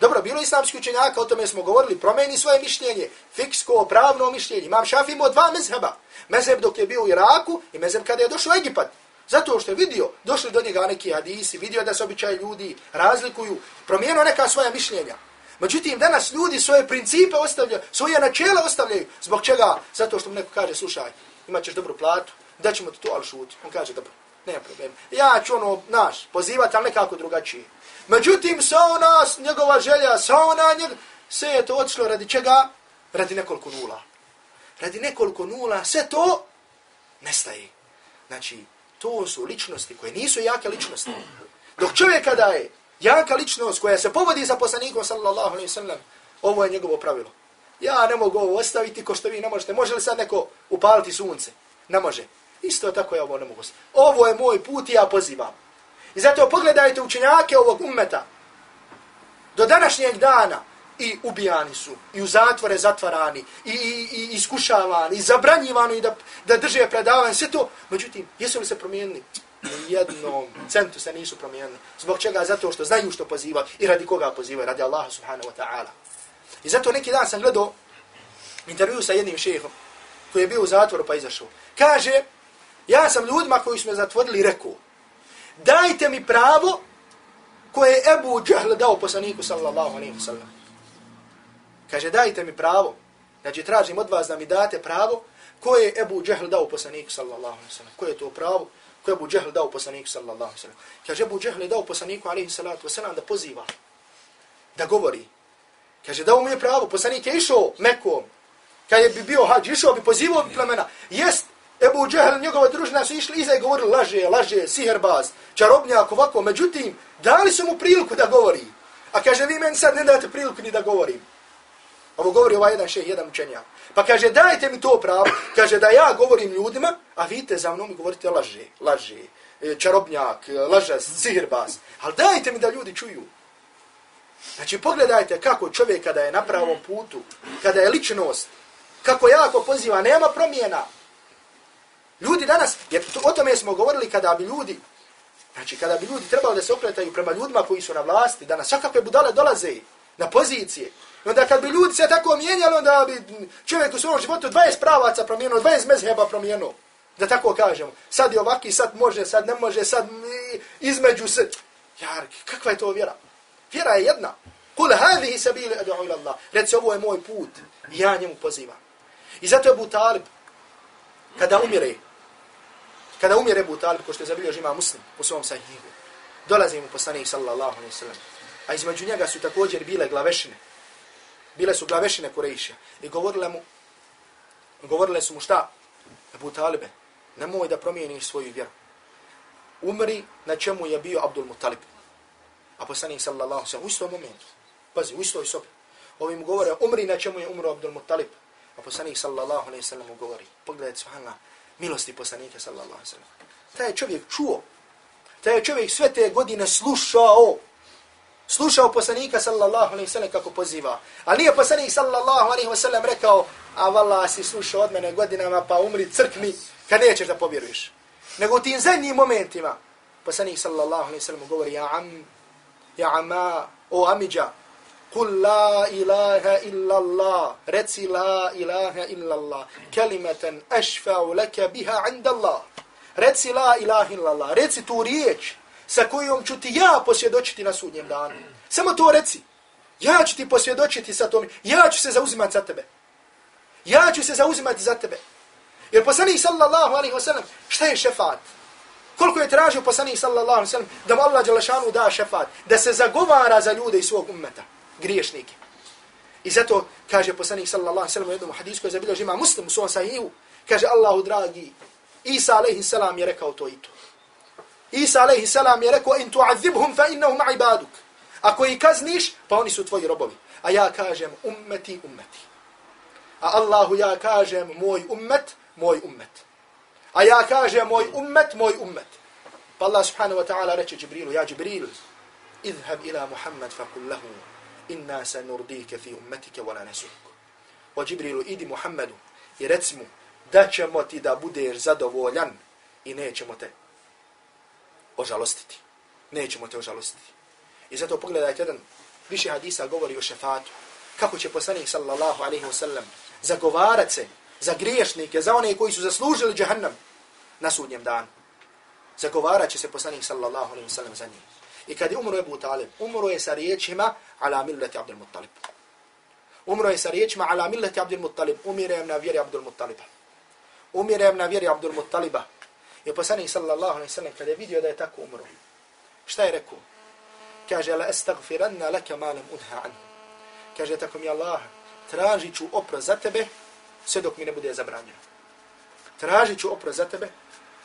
Dobro, bilo islamski učenjaka, o tome smo govorili, promijeni svoje mišljenje, fiksko, pravno mišljenje. Imam šaf imao dva mezheba. Mezheb dok je bio u Iraku i mezheb kada je došao u Egipat. Zato što je vidio, došli do njega neki hadisi, vidio da se običaj ljudi razlikuju, promijenio neka svoja mišljenja. Međutim, danas ljudi svoje principe ostavljaju, svoje načela ostavljaju. Zbog čega? Zato što mu neko kaže, slušaj, imat ćeš dobru platu, da ćemo ti to, ali šuti. On kaže, dobro, nema problema. Ja ću ono, naš, pozivati, ali nekako drugačije. Međutim, sa ona, njegova želja, sa ona, njeg... sve je to odšlo radi čega? Radi nekoliko nula. Radi nekoliko nula, sve to nestaje. Znači, to su ličnosti koje nisu jake ličnosti. Dok čovjek kada je jaka ličnost koja se povodi za poslanikom sallallahu alaihi sallam, ovo je njegovo pravilo. Ja ne mogu ovo ostaviti ko što vi ne možete. Može li sad neko upaliti sunce? Ne može. Isto tako ja ovo ne mogu. Ovo je moj put i ja pozivam. I zato pogledajte učenjake ovog ummeta. Do današnjeg dana i ubijani su, i u zatvore zatvarani, i, i, i iskušavani, i zabranjivani da, da drže predavanje, sve to. Međutim, jesu li se promijenili? Jednom centu se nisu promijenili. Zbog čega? Zato što znaju što poziva i radi koga poziva, radi Allaha subhanahu wa ta'ala. I zato neki dan sam gledao intervju sa jednim šehom koji je bio u zatvoru pa izašao. Kaže, ja sam ljudima koji su me zatvorili rekao, dajte mi pravo koje je Ebu Džahl dao poslaniku sallallahu alaihi wa sallam. Kaže, dajte mi pravo. Znači, tražim od vas da mi date pravo koje je Ebu Džahl dao poslaniku sallallahu alaihi wa sallam. Koje je to pravo? Koje je Ebu Džahl dao poslaniku sallallahu alaihi sallam. Kaže, Abu Džehl je dao poslaniku alaihi salatu wasallam da poziva, da govori. Kaže, dao mu je pravo, poslanik je išao Mekom, kad je bi bio hađ, išao bi pozivao bi plemena. Jest, Ebu Džehl, njegova družina su išli iza i govorili laže, laže, siherbaz, čarobnjak, ovako. Međutim, dali su mu priliku da govori. A kaže, vi meni sad ne date priliku ni da govorim. Ovo govori ovaj jedan šeh, jedan učenjak. Pa kaže, dajte mi to pravo. Kaže, da ja govorim ljudima, a vidite za mnom i govorite laže, laže, čarobnjak, e, laže, sihirbaz. Ali dajte mi da ljudi čuju. Znači, pogledajte kako čovjek kada je na pravom putu, kada je ličnost, kako jako poziva, nema promjena. Ljudi danas, jer o tome smo govorili kada bi ljudi, znači kada bi ljudi trebali da se okretaju prema ljudima koji su na vlasti, danas svakakve budale dolaze na pozicije. I onda kad bi ljudi se tako mijenjali, onda bi čovjek u svom životu 20 pravaca promijenio, 20 mezheba promijenio. Da tako kažemo. Sad je ovaki, sad može, sad ne može, sad između se. Jarki, kakva je to vjera? Vjera je jedna. Kul hadihi sabili ad'u ila Allah. Reci ovo je moj put. Ja njemu pozivam. I zato je Abu Talib kada umire, kada umire Abu Talib, ko što je zabilio žima muslim u svom sahihu, dolazi mu poslanik sallallahu alaihi sallam. A između njega su također bile glavešine. Bile su glavešine Kurejša. I govorile mu, govorile su mu šta? Abu Talibe, nemoj da promijeniš svoju vjeru. Umri na čemu je bio Abdul Mutalib. A poslanik sallallahu alaihi sallam u istom momentu. Pazi, u istoj sobi. Ovi mu govore, umri na čemu je umro Abdul Muttalib. A poslanik sallallahu alaihi sallam govori, pogledajte subhanallah, milosti poslanika sallallahu alaihi sallam. Taj je čovjek čuo, taj je čovjek sve te godine slušao, slušao poslanika sallallahu alaihi sallam kako poziva. Ali nije poslanik sallallahu alaihi sallam rekao, a vala si slušao od mene godinama pa umri crkni kad nećeš da povjeruješ. Nego u tim zadnjim momentima, poslanik sallallahu alaihi sallam govori, ja am, ja ama, o amidža, Kul la ilaha illa Allah. Reci la ilaha illa Allah. kelimeten ašfa'u laka biha inda Allah. Reci la ilaha illa Allah. Reci tu riječ sa kojom ću ti ja posvjedočiti na sudnjem danu. Samo to reci. Ja ću ti posvjedočiti sa tom. Ja ću se zauzimati za tebe. Ja ću se zauzimati za tebe. Jer poslanik sallallahu alaihi wa sallam, šta je šefat? Koliko je tražio poslanik sallallahu alaihi wa sallam da mu Allah da šefat, da se zagovara za ljude iz svog ummeta griješnike. I zato kaže poslanik sallallahu alejhi ve sellem u jednom hadisu koji zabilježi ima Muslim u svom sahihu, kaže Allahu dragi, Isa alejhi selam je rekao to i to. Isa alejhi selam je rekao in tu'azibhum fa innahum ibaduk. Ako ih kazniš, pa oni su tvoji robovi. A ja kažem ummeti, ummeti. A Allahu ja kažem moj ummet, moj ummet. A ja kažem moj ummet, moj ummet. Pa Allah subhanahu wa ta'ala reče Džibrilu, ja Jibril, idhab ila Muhammad fa kul lahu inna se nurdike fi ummetike wala nesuk. O Džibrilu, idi Muhammedu i reci mu da ćemo ti da budeš zadovoljan i nećemo te ožalostiti. Nećemo te ožalostiti. I zato pogledajte jedan više hadisa govori o šefatu. Kako će poslanik sallallahu alaihi wa sallam zagovarat se za griješnike, za one koji su zaslužili džahannam na sudnjem danu. Zagovarat će se poslanik sallallahu alaihi wa sallam za njih. I kad je umro Ebu Talib, umro je sa riječima ala milleti Abdul Muttalib. Umro je sa riječima ala milleti Abdul Muttalib. Umirem na vjeri Abdul Muttaliba. Umirem na vjeri Abdul Muttaliba. I poslanik sallallahu alaihi wa sallam kada je vidio da je tako umro, šta je rekao? Kaže, la estagfiranna laka ma lam unha anhu. Kaže, tako mi Allah, tražit ću oprost za tebe, sve dok mi ne bude zabranjeno. Tražit ću oprost za tebe,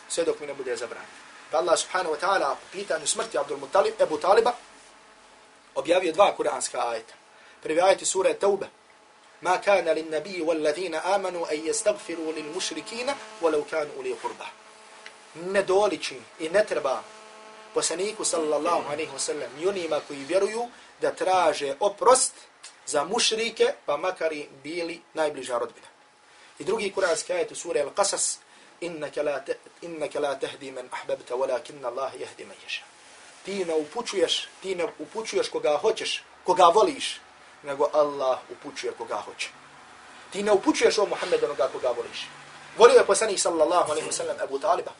sve dok mi ne bude zabranjeno. Pa Allah subhanahu wa ta'ala po pitanju smrti Abdul Muttalib, Ebu Taliba objavio dva kuranska ajeta. Prvi ajet je sura Tauba. Ma kana lin nabiji wal ladhina amanu an yastaghfiru lil mushrikina walau kanu uli qurba. Ne doliči i ne treba poslaniku sallallahu alaihi wasallam i onima koji vjeruju da traže oprost za mušrike pa makari bili najbliža rodbina. I drugi kuranski ajet u suri Al-Qasas innaka la innaka la tahdi man ahbabta walakin Allah yahdi man yasha. Ti ne upućuješ, ti ne upućuješ koga hoćeš, koga voliš, nego Allah upućuje koga hoće. Ti ne upućuješ o Muhammedu onoga koga voliš. Volio je poslanik sallallahu alejhi ve sellem Abu Taliba.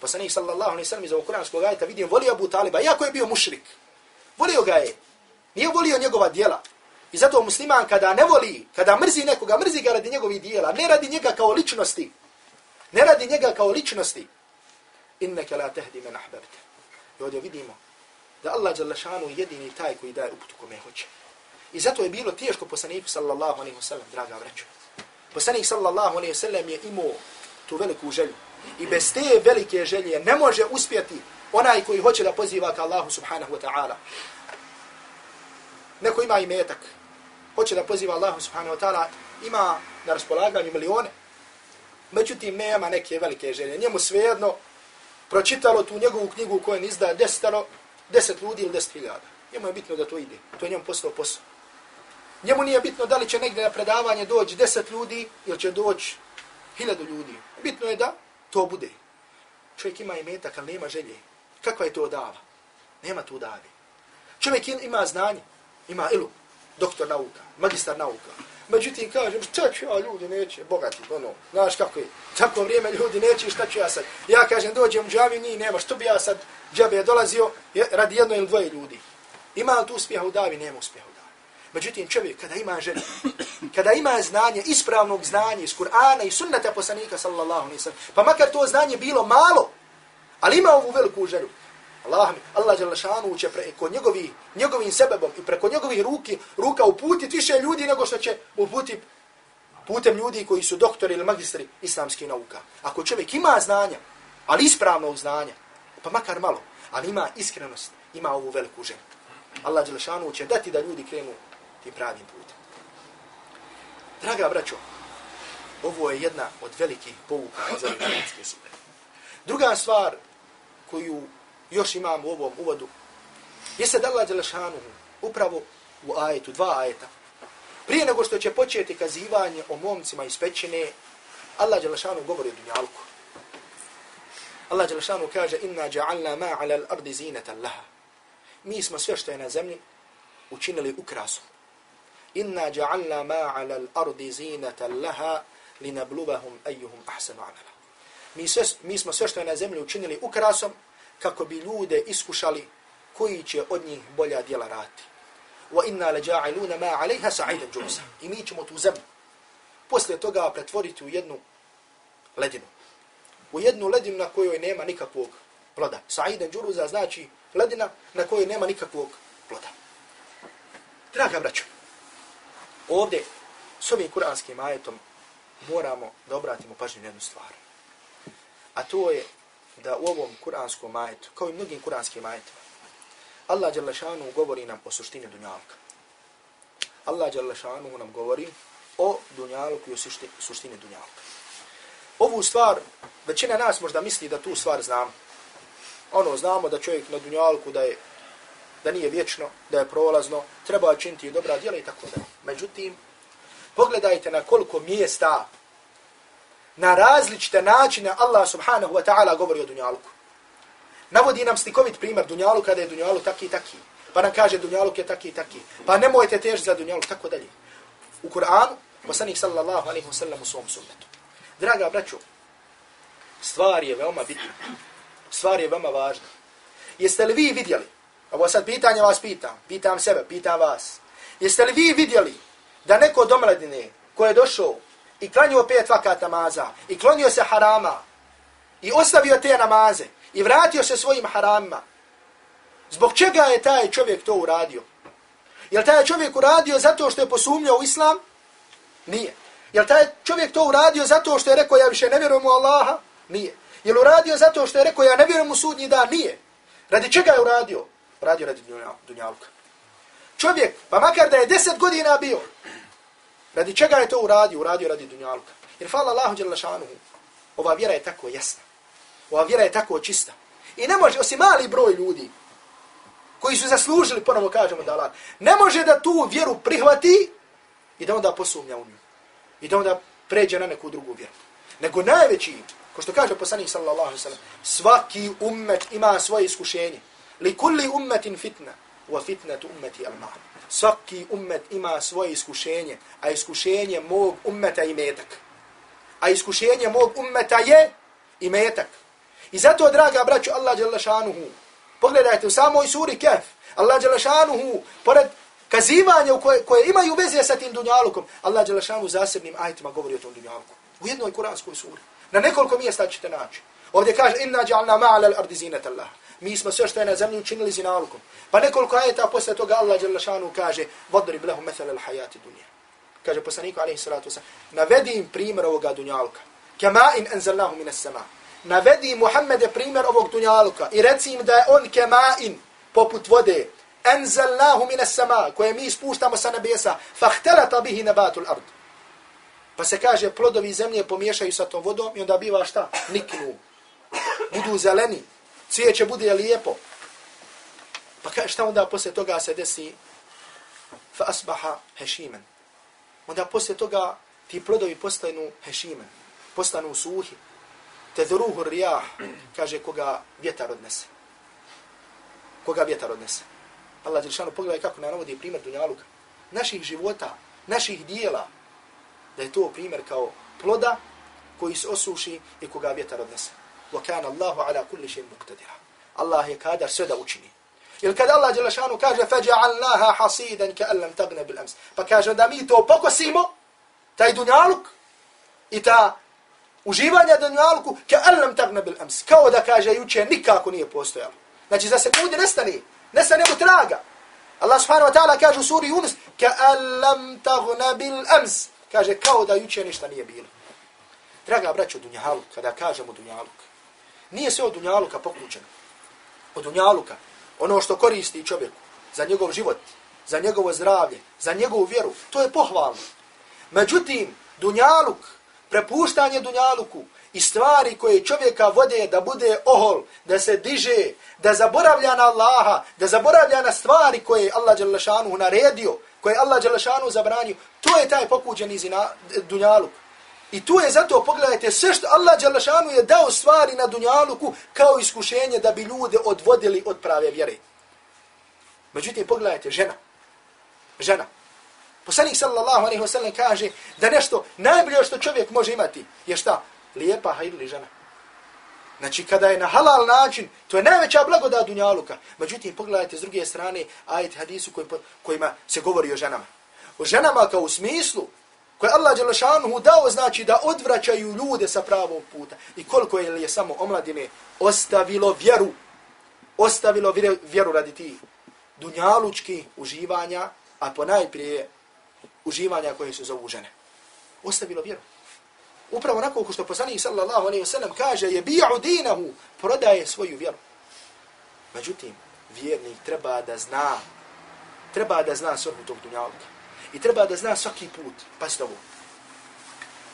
Poslanik sallallahu alejhi ve sellem iz kuranskog ajeta vidim volio Abu Taliba, iako je bio mušrik. Volio ga je. Nije volio njegova djela, I zato musliman kada ne voli, kada mrzi nekoga, mrzi ga radi njegovih dijela, ne radi njega kao ličnosti, Ne radi njega kao ličnosti. Inneke la tehdi men ahbebte. I ovdje vidimo da Allah Đalešanu jedini taj koji daje uputu kome hoće. I zato je bilo teško poslaniku sallallahu alaihi wasallam, draga vreću. Poslanik sallallahu alaihi wasallam je imao tu veliku želju. I bez te velike želje ne može uspjeti onaj koji hoće da poziva ka Allahu subhanahu wa ta'ala. Neko ima imetak, hoće da poziva Allahu subhanahu wa ta'ala, ima na raspolaganju milione, Međutim, nema neke velike želje. Njemu svejedno pročitalo tu njegovu knjigu koju izda desetano, deset ljudi ili deset hiljada. Njemu je bitno da to ide. To je njemu postao posao. Njemu nije bitno da li će negdje na predavanje doći deset ljudi ili će doći hiljadu ljudi. Bitno je da to bude. Čovjek ima imetak, ali nema želje. Kakva je to dava? Nema tu davi. Čovjek ima znanje, ima ilu, doktor nauka, magistar nauka, Međutim, kažem, šta ću ja, ljudi neće, bogati, ono, znaš kako je, tako vrijeme ljudi neće, šta ću ja sad? Ja kažem, dođem u džaviju, nije, nema, što bi ja sad džabe dolazio je, radi jedno ili dvoje ljudi. Ima li tu uspjeha u davi? Nema uspjeha u davi. Međutim, čovjek, kada ima želje, kada ima znanje, ispravnog znanja iz Kur'ana i sunnata poslanika, sallallahu alaihi sallam, pa makar to znanje bilo malo, ali ima ovu veliku želju, Allah mi, Allah Đelešanu šanu će preko njegovi, njegovim sebebom i preko njegovih ruki, ruka uputiti više ljudi nego što će uputiti putem ljudi koji su doktori ili magistri islamskih nauka. Ako čovjek ima znanja, ali ispravnog znanja, pa makar malo, ali ima iskrenost, ima ovu veliku ženu. Allah Đelešanu šanu će dati da ljudi krenu tim pravim putem. Draga braćo, ovo je jedna od velikih pouka za ove sure. Druga stvar koju još imam u ovom uvodu, jeste da Allah Đelešanu upravo u ajetu, dva ajeta, prije nego što će početi kazivanje o momcima iz pećine, Allah Đelešanu govori o dunjalku. Allah Đelešanu kaže, inna ja'alna ma ala l'ardi zinatan laha. Mi smo sve što je na zemlji učinili ukrasom. Inna ja'alna ma ala l'ardi zinatan laha linablubahum ayyuhum ahsanu amala. Mi, sve, mi smo sve što je na zemlji učinili ukrasom kako bi ljude iskušali koji će od njih bolja djela rati. Wa inna laja'iluna ma 'alayha sa'idan jursa. I mi ćemo tu zemlju posle toga pretvoriti u jednu ledinu. U jednu ledinu na kojoj nema nikakvog ploda. Sa'idan jurza znači ledina na kojoj nema nikakvog ploda. Draga braćo, ovdje s ovim kuranskim ajetom moramo da obratimo pažnju na jednu stvar. A to je da u ovom kuranskom majetu, kao i mnogim kuranskim majetima, Allah Đalešanu govori nam o suštini dunjalka. Allah Đalešanu nam govori o dunjalku i o suštini dunjalka. Ovu stvar, većina nas možda misli da tu stvar znamo. Ono, znamo da čovjek na dunjalku da je da nije vječno, da je prolazno, treba činiti dobra djela i tako da. Međutim, pogledajte na koliko mjesta na različite načine Allah subhanahu wa ta'ala govori o dunjaluku. Navodi nam slikovit primjer dunjalu kada je dunjalu taki i taki. Pa nam kaže dunjaluk je taki i taki. Pa nemojte tež za dunjaluk, tako dalje. U Kur'anu, poslanik sallallahu alaihi wa sallam u svom sunnetu. Draga braćo, stvar je veoma bitna. stvar je veoma važna. Jeste li vi vidjeli, ovo sad pitanje vas pitam, pitam sebe, pitam vas, jeste li vi vidjeli da neko od omladine ko je došao i klanio pet vakata namaza, i klonio se harama i ostavio te namaze i vratio se svojim haramima, zbog čega je taj čovjek to uradio? Jel taj čovjek uradio zato što je posumnjao u islam? Nije. Jel taj čovjek to uradio zato što je rekao ja više ne vjerujem u Allaha? Nije. Jel uradio zato što je rekao ja ne vjerujem u sudnji dan? Nije. Radi čega je uradio? Radio radi dunjaluka. Čovjek, pa makar da je deset godina bio, radi čega je to uradio? Uradio radi dunjaluka. Jer fala Allahu djela šanuhu, ova vjera je tako jasna. Ova vjera je tako čista. I ne može, osim mali broj ljudi, koji su zaslužili, ponovo kažemo da Allah, ne može da tu vjeru prihvati i da onda posumnja u nju. I da onda pređe na neku drugu vjeru. Nego najveći, ko što kaže poslanik sallallahu alaihi sallam, svaki ummet ima svoje iskušenje. Li kulli ummetin fitna, wa fitnatu ummeti al -mal. Svaki ummet ima svoje iskušenje, a iskušenje mog ummeta je imetak. A iskušenje mog ummeta je imetak. I zato, draga braću, Allah jalla šanuhu, pogledajte u samoj suri Kef, Allah jalla šanuhu, pored kazivanja koje, koje imaju veze sa tim dunjalukom, Allah jalla šanuhu zasebnim ajtima govori o tom dunjaluku. U jednoj kuranskoj suri. Na nekoliko mjesta ćete naći. Ovdje kaže, inna dja'alna ma'ala al-ardi zinat Allah. Mi smo sve što je na zemlji učinili zinalukom. Pa nekoliko ajeta posle toga Allah Đelešanu kaže, vodrib lehu methala al-hayati dunja. Kaže poslaniku alaihi salatu wasalam, navedi im primjer ovoga dunjaluka. Kama in enzelnahu minas sama navedi Muhammede primjer ovog dunjaluka i reci im da je on kemain, poput vode, enzelnahu mine sama, koje mi spuštamo sa nebesa, fahtelata bihi nebatul ard. Pa se kaže, plodovi zemlje pomiješaju sa tom vodom i onda biva šta? Niknu. Budu zeleni. Cvijeće bude lijepo. Pa kaže, šta onda posle toga se desi? Fa asbaha hešimen. Onda posle toga ti plodovi postanu hešimen. Postanu suhi tedruhu rijah, kaže koga vjetar odnese. Koga vjetar odnese. Allah Đelšanu pogledaj kako nam navodi primjer Dunjaluka. Naših života, naših dijela, da je to primjer kao ploda koji se osuši i koga vjetar odnese. Wa kana Allahu ala kulli še'in muqtadira. Allah je kadar sve da učini. Ili kad Allah Đelšanu kaže فَجَعَلْنَاهَا حَصِيدًا كَأَلَّمْ تَغْنَ بِالْأَمْسِ Pa kaže da mi to pokosimo, taj Dunjaluk, i ta uživanja dunjalku ke alam tagne bil ams. Kao da kaže juče nikako nije postojalo. Znači za sekundi nestane. Nestane mu traga. Allah subhanahu wa ta'ala kaže u suri Yunus ke alam tagne bil ams. Kaže kao da juče ništa nije bilo. Draga braćo dunjaluk, kada kažemo dunjaluk, nije sve od dunjaluka pokućeno. Od dunjaluka, ono što koristi čovjeku za njegov život, za njegovo zdravlje, za njegovu vjeru, to je pohvalno. Međutim, dunjaluk, prepuštanje dunjaluku i stvari koje čovjeka vode da bude ohol, da se diže, da zaboravlja na Allaha, da zaboravlja na stvari koje Allah Đelešanu naredio, koje Allah Đelešanu zabranio, to je taj pokuđeni zina, dunjaluk. I tu je zato, pogledajte, sve što Allah Đalašanu je dao stvari na dunjaluku kao iskušenje da bi ljude odvodili od prave vjere. Međutim, pogledajte, žena, žena, Poslanik sallallahu alejhi ve sellem kaže da nešto najbolje što čovjek može imati je šta? Lijepa hajrli žena. Znači kada je na halal način, to je najveća blagodat dunjaluka. Međutim, pogledajte s druge strane ajet hadisu kojim, kojima se govori o ženama. O ženama kao u smislu koje Allah Đelešanuhu dao znači da odvraćaju ljude sa pravog puta. I koliko je li je samo omladine ostavilo vjeru, ostavilo vjeru radi ti dunjalučki uživanja, a po najprije uživanja koje su zaužene. Ostavilo vjeru. Upravo onako ko što poslanik sallallahu alejhi ve sellem kaže je bi'u dinahu, prodaje svoju vjeru. Međutim, vjernik treba da zna, treba da zna svrhu tog dunjaluka I treba da zna svaki put, pazite ovo.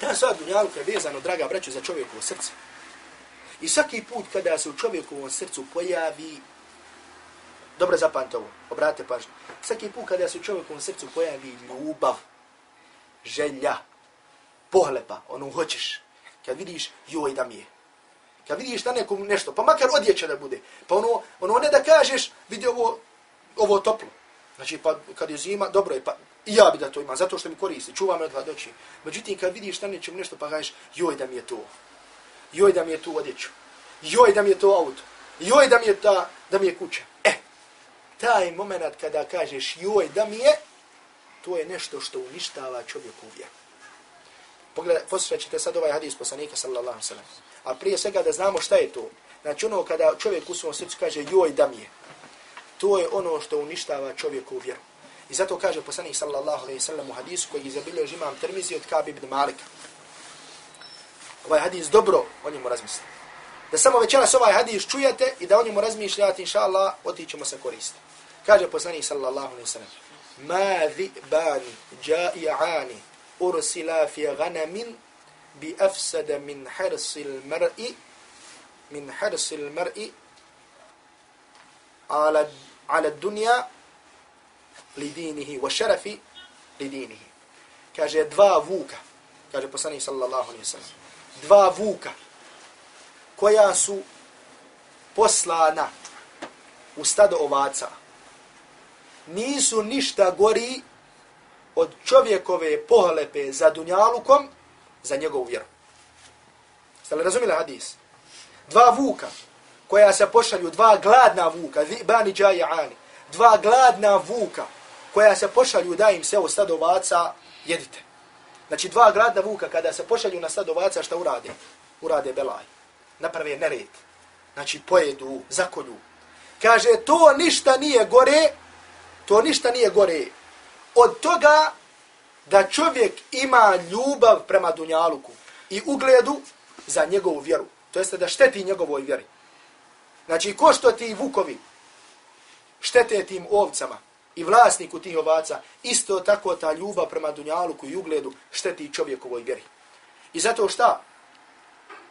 Ta sva dunjalka je vezano, draga braću, za čovjekovo srce. I svaki put kada se u čovjekovom srcu pojavi, dobro zapamte ovo, obrate pažnju, svaki put kada se u čovjekovom srcu pojavi ljubav, želja, pohlepa, ono hoćeš, kad vidiš, joj da mi je. Kad vidiš da nekom nešto, pa makar odjeća da bude, pa ono, ono ne da kažeš, vidi ovo, ovo toplo. Znači, pa kad je zima, dobro je, pa i ja bi da to imam, zato što mi koristi, čuvam me od hladoći. Međutim, kad vidiš da nečem nešto, pa kažeš, joj da mi je to, joj da mi je tu odjeću, Joj da mi je to auto. Joj da mi je ta, da mi je kuća. E, taj moment kada kažeš joj da mi je, to je nešto što uništava čovjeku vjeru. Pogledaj, poslušaj ćete sad ovaj hadis poslanika sallallahu sallam. A prije svega da znamo šta je to. Znači ono kada čovjek u svom srcu kaže joj da mi je, to je ono što uništava čovjeku vjeru. I zato kaže poslanik sallallahu alaihi sallam u hadisu koji izabilio imam Tirmizi od Kabi ibn Malika. Ovaj hadis dobro o njemu razmislite. Da samo večeras ovaj hadis čujete i da o njemu razmišljate, inša Allah, otićemo se koristiti. Kaže poslanik sallallahu alaihi sallam. Ma dhi'bani ja'i'ani ursila fi ghanamin bi afsada min hirsil mar'i min hirsil mar'i ala ala dunya lidinihi, wa sharafi lidinihi. kaže dva vuka kaže poslanik sallallahu alejhi ve sellem dva vuka koja su poslana u stado ovaca nisu ništa gori od čovjekove pohlepe za dunjalukom za njegovu vjeru. Ste li razumili hadis? Dva vuka koja se pošalju, dva gladna vuka, bani džajani, dva gladna vuka koja se pošalju da im se ovo stadovaca jedite. Znači dva gradna vuka kada se pošalju na stadovaca šta urade? Urade belaj. Naprave nered. Znači pojedu, zakolju. Kaže to ništa nije gore, to ništa nije gore od toga da čovjek ima ljubav prema Dunjaluku i ugledu za njegovu vjeru. To jeste da šteti njegovoj vjeri. Znači, ko što ti vukovi štete tim ovcama i vlasniku tih ovaca, isto tako ta ljubav prema Dunjaluku i ugledu šteti čovjekovoj vjeri. I zato šta?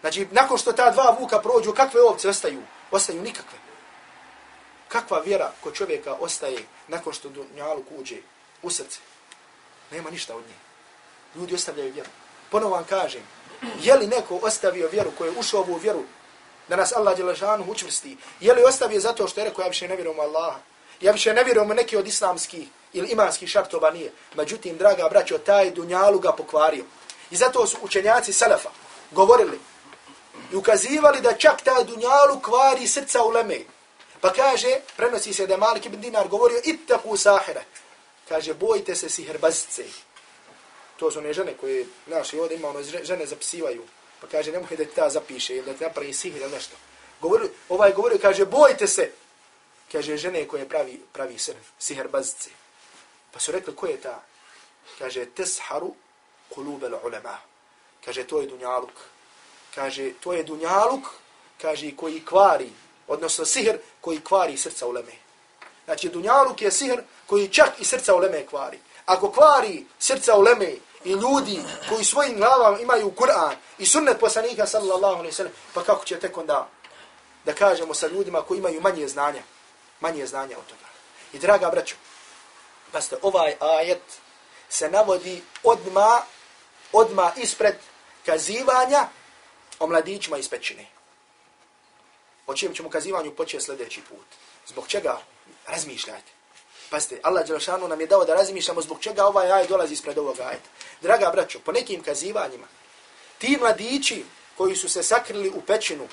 Znači, nakon što ta dva vuka prođu, kakve ovce ostaju? Ostaju nikakve. Kakva vjera ko čovjeka ostaje nakon što Dunjaluk uđe u srce. Nema ništa od nje. Ljudi ostavljaju vjeru. Ponovo vam kažem, je li neko ostavio vjeru koji je ušao u vjeru da nas Allah Đelešanu učvrsti? Je li ostavio zato što je rekao ja više ne vjerujem Allaha? Ja više ne vjerujem u neki od islamskih ili imanskih šartova nije. Međutim, draga braćo, taj dunjalu ga pokvario. I zato su učenjaci Selefa govorili i ukazivali da čak taj dunjalu kvari srca u leme. Pa kaže, prenosi se da Malik ibn Dinar govorio, ittaku sahire kaže, bojite se siherbazice. To su one žene koje, znaš, i ovdje ima ono, žene zapisivaju. Pa kaže, nemoj da ti ta zapiše ili da ti napravi sihir ili nešto. Govori, ovaj govori, kaže, bojite se. Kaže, žene koje pravi, pravi siherbazice. Pa su rekli, ko je ta? Kaže, tesharu kulubel ulema. Kaže, to je dunjaluk. Kaže, to je dunjaluk, kaže, koji kvari, odnosno sihr koji kvari srca uleme. Znači, dunjaluk je sihr koji čak i srca uleme kvari. Ako kvari srca uleme i ljudi koji svojim glavama imaju Kur'an i sunnet poslanika sallallahu alaihi sallam, pa kako će tek onda da kažemo sa ljudima koji imaju manje znanja, manje znanja od toga. I draga braćo, pa ste ovaj ajet se navodi odma, odma ispred kazivanja o mladićima iz pećine. O čijem ćemo kazivanju početi sljedeći put. Zbog čega? Razmišljajte. Pazite, Allah Đelšanu nam je dao da razmišljamo zbog čega ovaj ajet dolazi ispred ovog ajeta. Draga braćo, po nekim kazivanjima, ti mladići koji su se sakrili u pećinu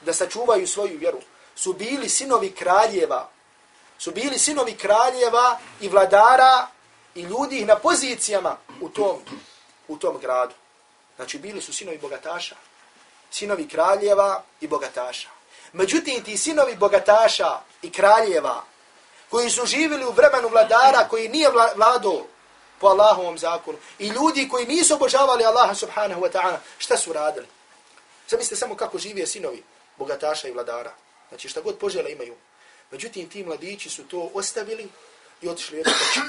da sačuvaju svoju vjeru, su bili sinovi kraljeva, su bili sinovi kraljeva i vladara i ljudi na pozicijama u tom, u tom gradu. Znači, bili su sinovi bogataša, sinovi kraljeva i bogataša. Međutim, ti sinovi bogataša i kraljeva, koji su živjeli u vremenu vladara koji nije vladao po Allahovom zakonu i ljudi koji nisu obožavali Allaha subhanahu wa ta'ala, šta su radili? Zamislite samo kako žive sinovi bogataša i vladara. Znači šta god požele imaju. Međutim, ti mladići su to ostavili i otišli jednu pećinu.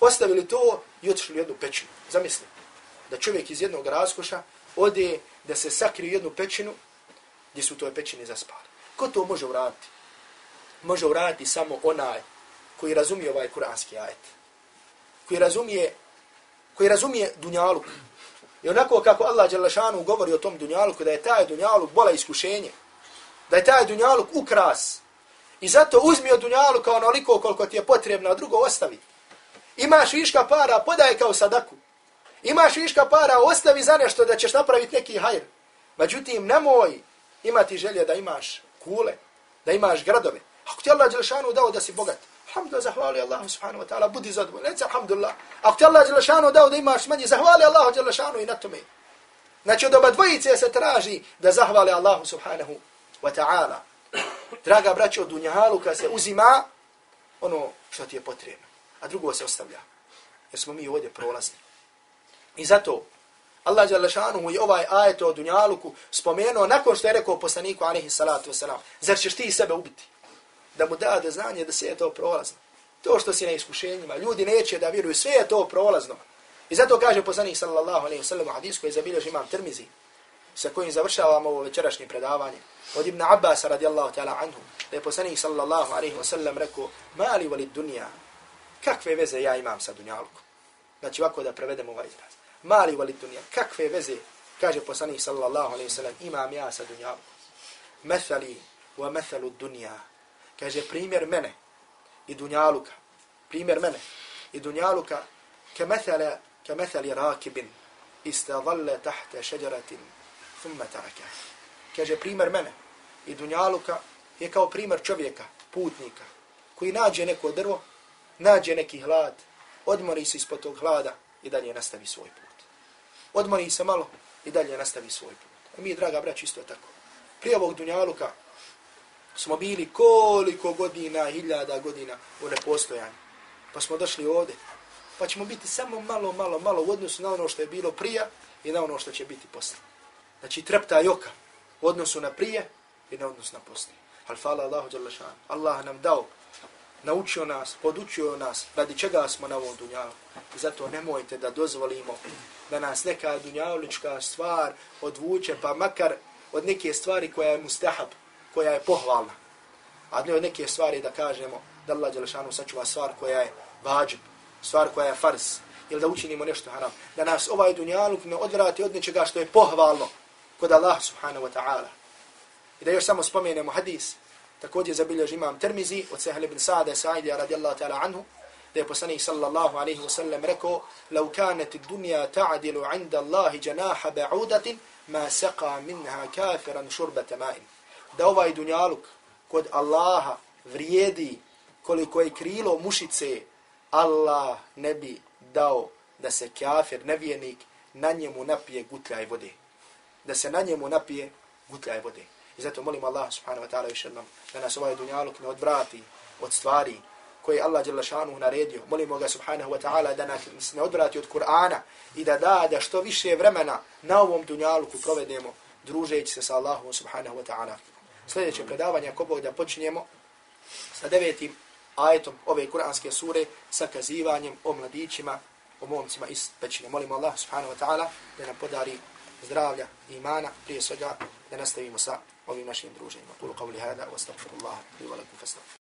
Ostavili to i otišli jednu pećinu. Zamislite da čovjek iz jednog raskoša ode da se sakri jednu pećinu gdje su u toj pećini zaspali. Ko to može uraditi? može uraditi samo onaj koji razumije ovaj kuranski ajet. Koji razumije, koji razumije dunjaluk. I onako kako Allah Đalešanu govori o tom dunjaluku, da je taj dunjaluk bola iskušenje. Da je taj dunjaluk ukras. I zato uzmi od dunjaluka onoliko koliko ti je potrebno, a drugo ostavi. Imaš viška para, podaj kao sadaku. Imaš viška para, ostavi za nešto da ćeš napraviti neki hajr. Međutim, nemoj Ima ti želje da imaš kule, da imaš gradove. Ako ti Allah Đelešanu dao da si bogat, alhamdulillah, zahvali Allah subhanahu wa ta'ala, budi zadovoljni. Reci alhamdulillah. Ako ti Allah Đelešanu dao da imaš manje, zahvali Allah Đelešanu i na tome. Znači od oba dvojice se traži da zahvali Allahu subhanahu wa ta'ala. Draga braćo, dunjalu kada se uzima ono što ti je potrebno, a drugo se ostavlja. Jer smo mi ovdje prolazni. I zato Allah Đalešanu je ovaj ajet o dunjaluku spomenuo nakon što je rekao poslaniku alaihi salatu wasalam. Zar ćeš ti sebe ubiti? Da mu da da znanje da se je to prolazno. To što si na iskušenjima, ljudi neće da vjeruju, sve je to prolazno. I zato kaže poslanik sallallahu alaihi wasallam u hadisku je zabilježi imam Tirmizi, sa kojim završavamo ovo večerašnje predavanje. Od Ibn Abbas radijallahu ta'ala anhu, da je poslanik sallallahu alaihi wasallam rekao, mali vali dunja, kakve veze ja imam sa dunjalukom? Znači ovako da prevedemo ovaj izraz. Mali vali dunja, kakve veze, kaže poslanik sallallahu alaihi wasallam, imam ja sa dunjalukom? Methali wa methalu dunja, kaže primjer mene i dunjaluka, primjer mene i dunjaluka, ke methala كمثل راكب استظل تحت شجرة thumma taraka. Kaže primjer mene i dunjaluka je kao primjer čovjeka, putnika, koji nađe neko drvo, nađe neki hlad, odmori se ispod tog hlada i dalje nastavi svoj put. Odmori se malo i dalje nastavi svoj put. A mi, draga braći, isto tako. Prije ovog dunjaluka smo bili koliko godina, hiljada godina u nepostojanju. Pa smo došli ovdje. Pa ćemo biti samo malo, malo, malo u odnosu na ono što je bilo prija i na ono što će biti poslije. Znači trepta joka u odnosu na prije i na odnosu na poslije. Al fala Allahu Đalešan. Allah nam dao, naučio nas, podučio nas radi čega smo na ovom dunjalu. I zato nemojte da dozvolimo da nas neka dunjalučka stvar odvuče, pa makar od neke stvari koja je mustahab, koja je pohvalna. A ne od neke stvari da kažemo da Allah jalla sačuva stvar koja je vađib, stvar koja je fars, ili da učinimo nešto haram, da nas ovaj dunjaluk ne odvrati od nečega što je pohvalno kod Allah subhanahu wa ta'ala. I da još samo spomenemo hadis, također zabilježi imam Tirmizi od Sehel ibn Sa'da Sa'idija radijallahu ta'ala anhu, da je poslanik sallallahu alaihi wa sallam rekao, لو كانت الدنيا تعدل عند الله جناح بعودة ما سقى منها كافرا شربة ماء. Da ovaj dunjaluk kod Allaha vrijedi koliko je krilo mušice Allah ne bi dao da se kafir, nevjenik, na njemu napije gutljaj vode. Da se na njemu napije gutljaje vode. I zato molim Allah subhanahu wa ta'ala još jednom da nas ovaj dunjaluk ne odvrati od stvari koje Allah jalla šanu naredio. Molimo ga subhanahu wa ta'ala da nas ne odvrati od Kur'ana i da da da što više vremena na ovom dunjaluku provedemo družeći se sa Allahom subhanahu wa ta'ala. Sljedeće predavanje, ako Bog da počinjemo sa devetim ajetom ove kuranske sure sa kazivanjem o mladićima, o momcima iz pećine. Molimo Allah subhanahu wa ta'ala da nam podari zdravlja i imana, prije svega da nastavimo sa ovim našim druženjima. Kulu qavli hada, wa astagfirullah, li wa lakum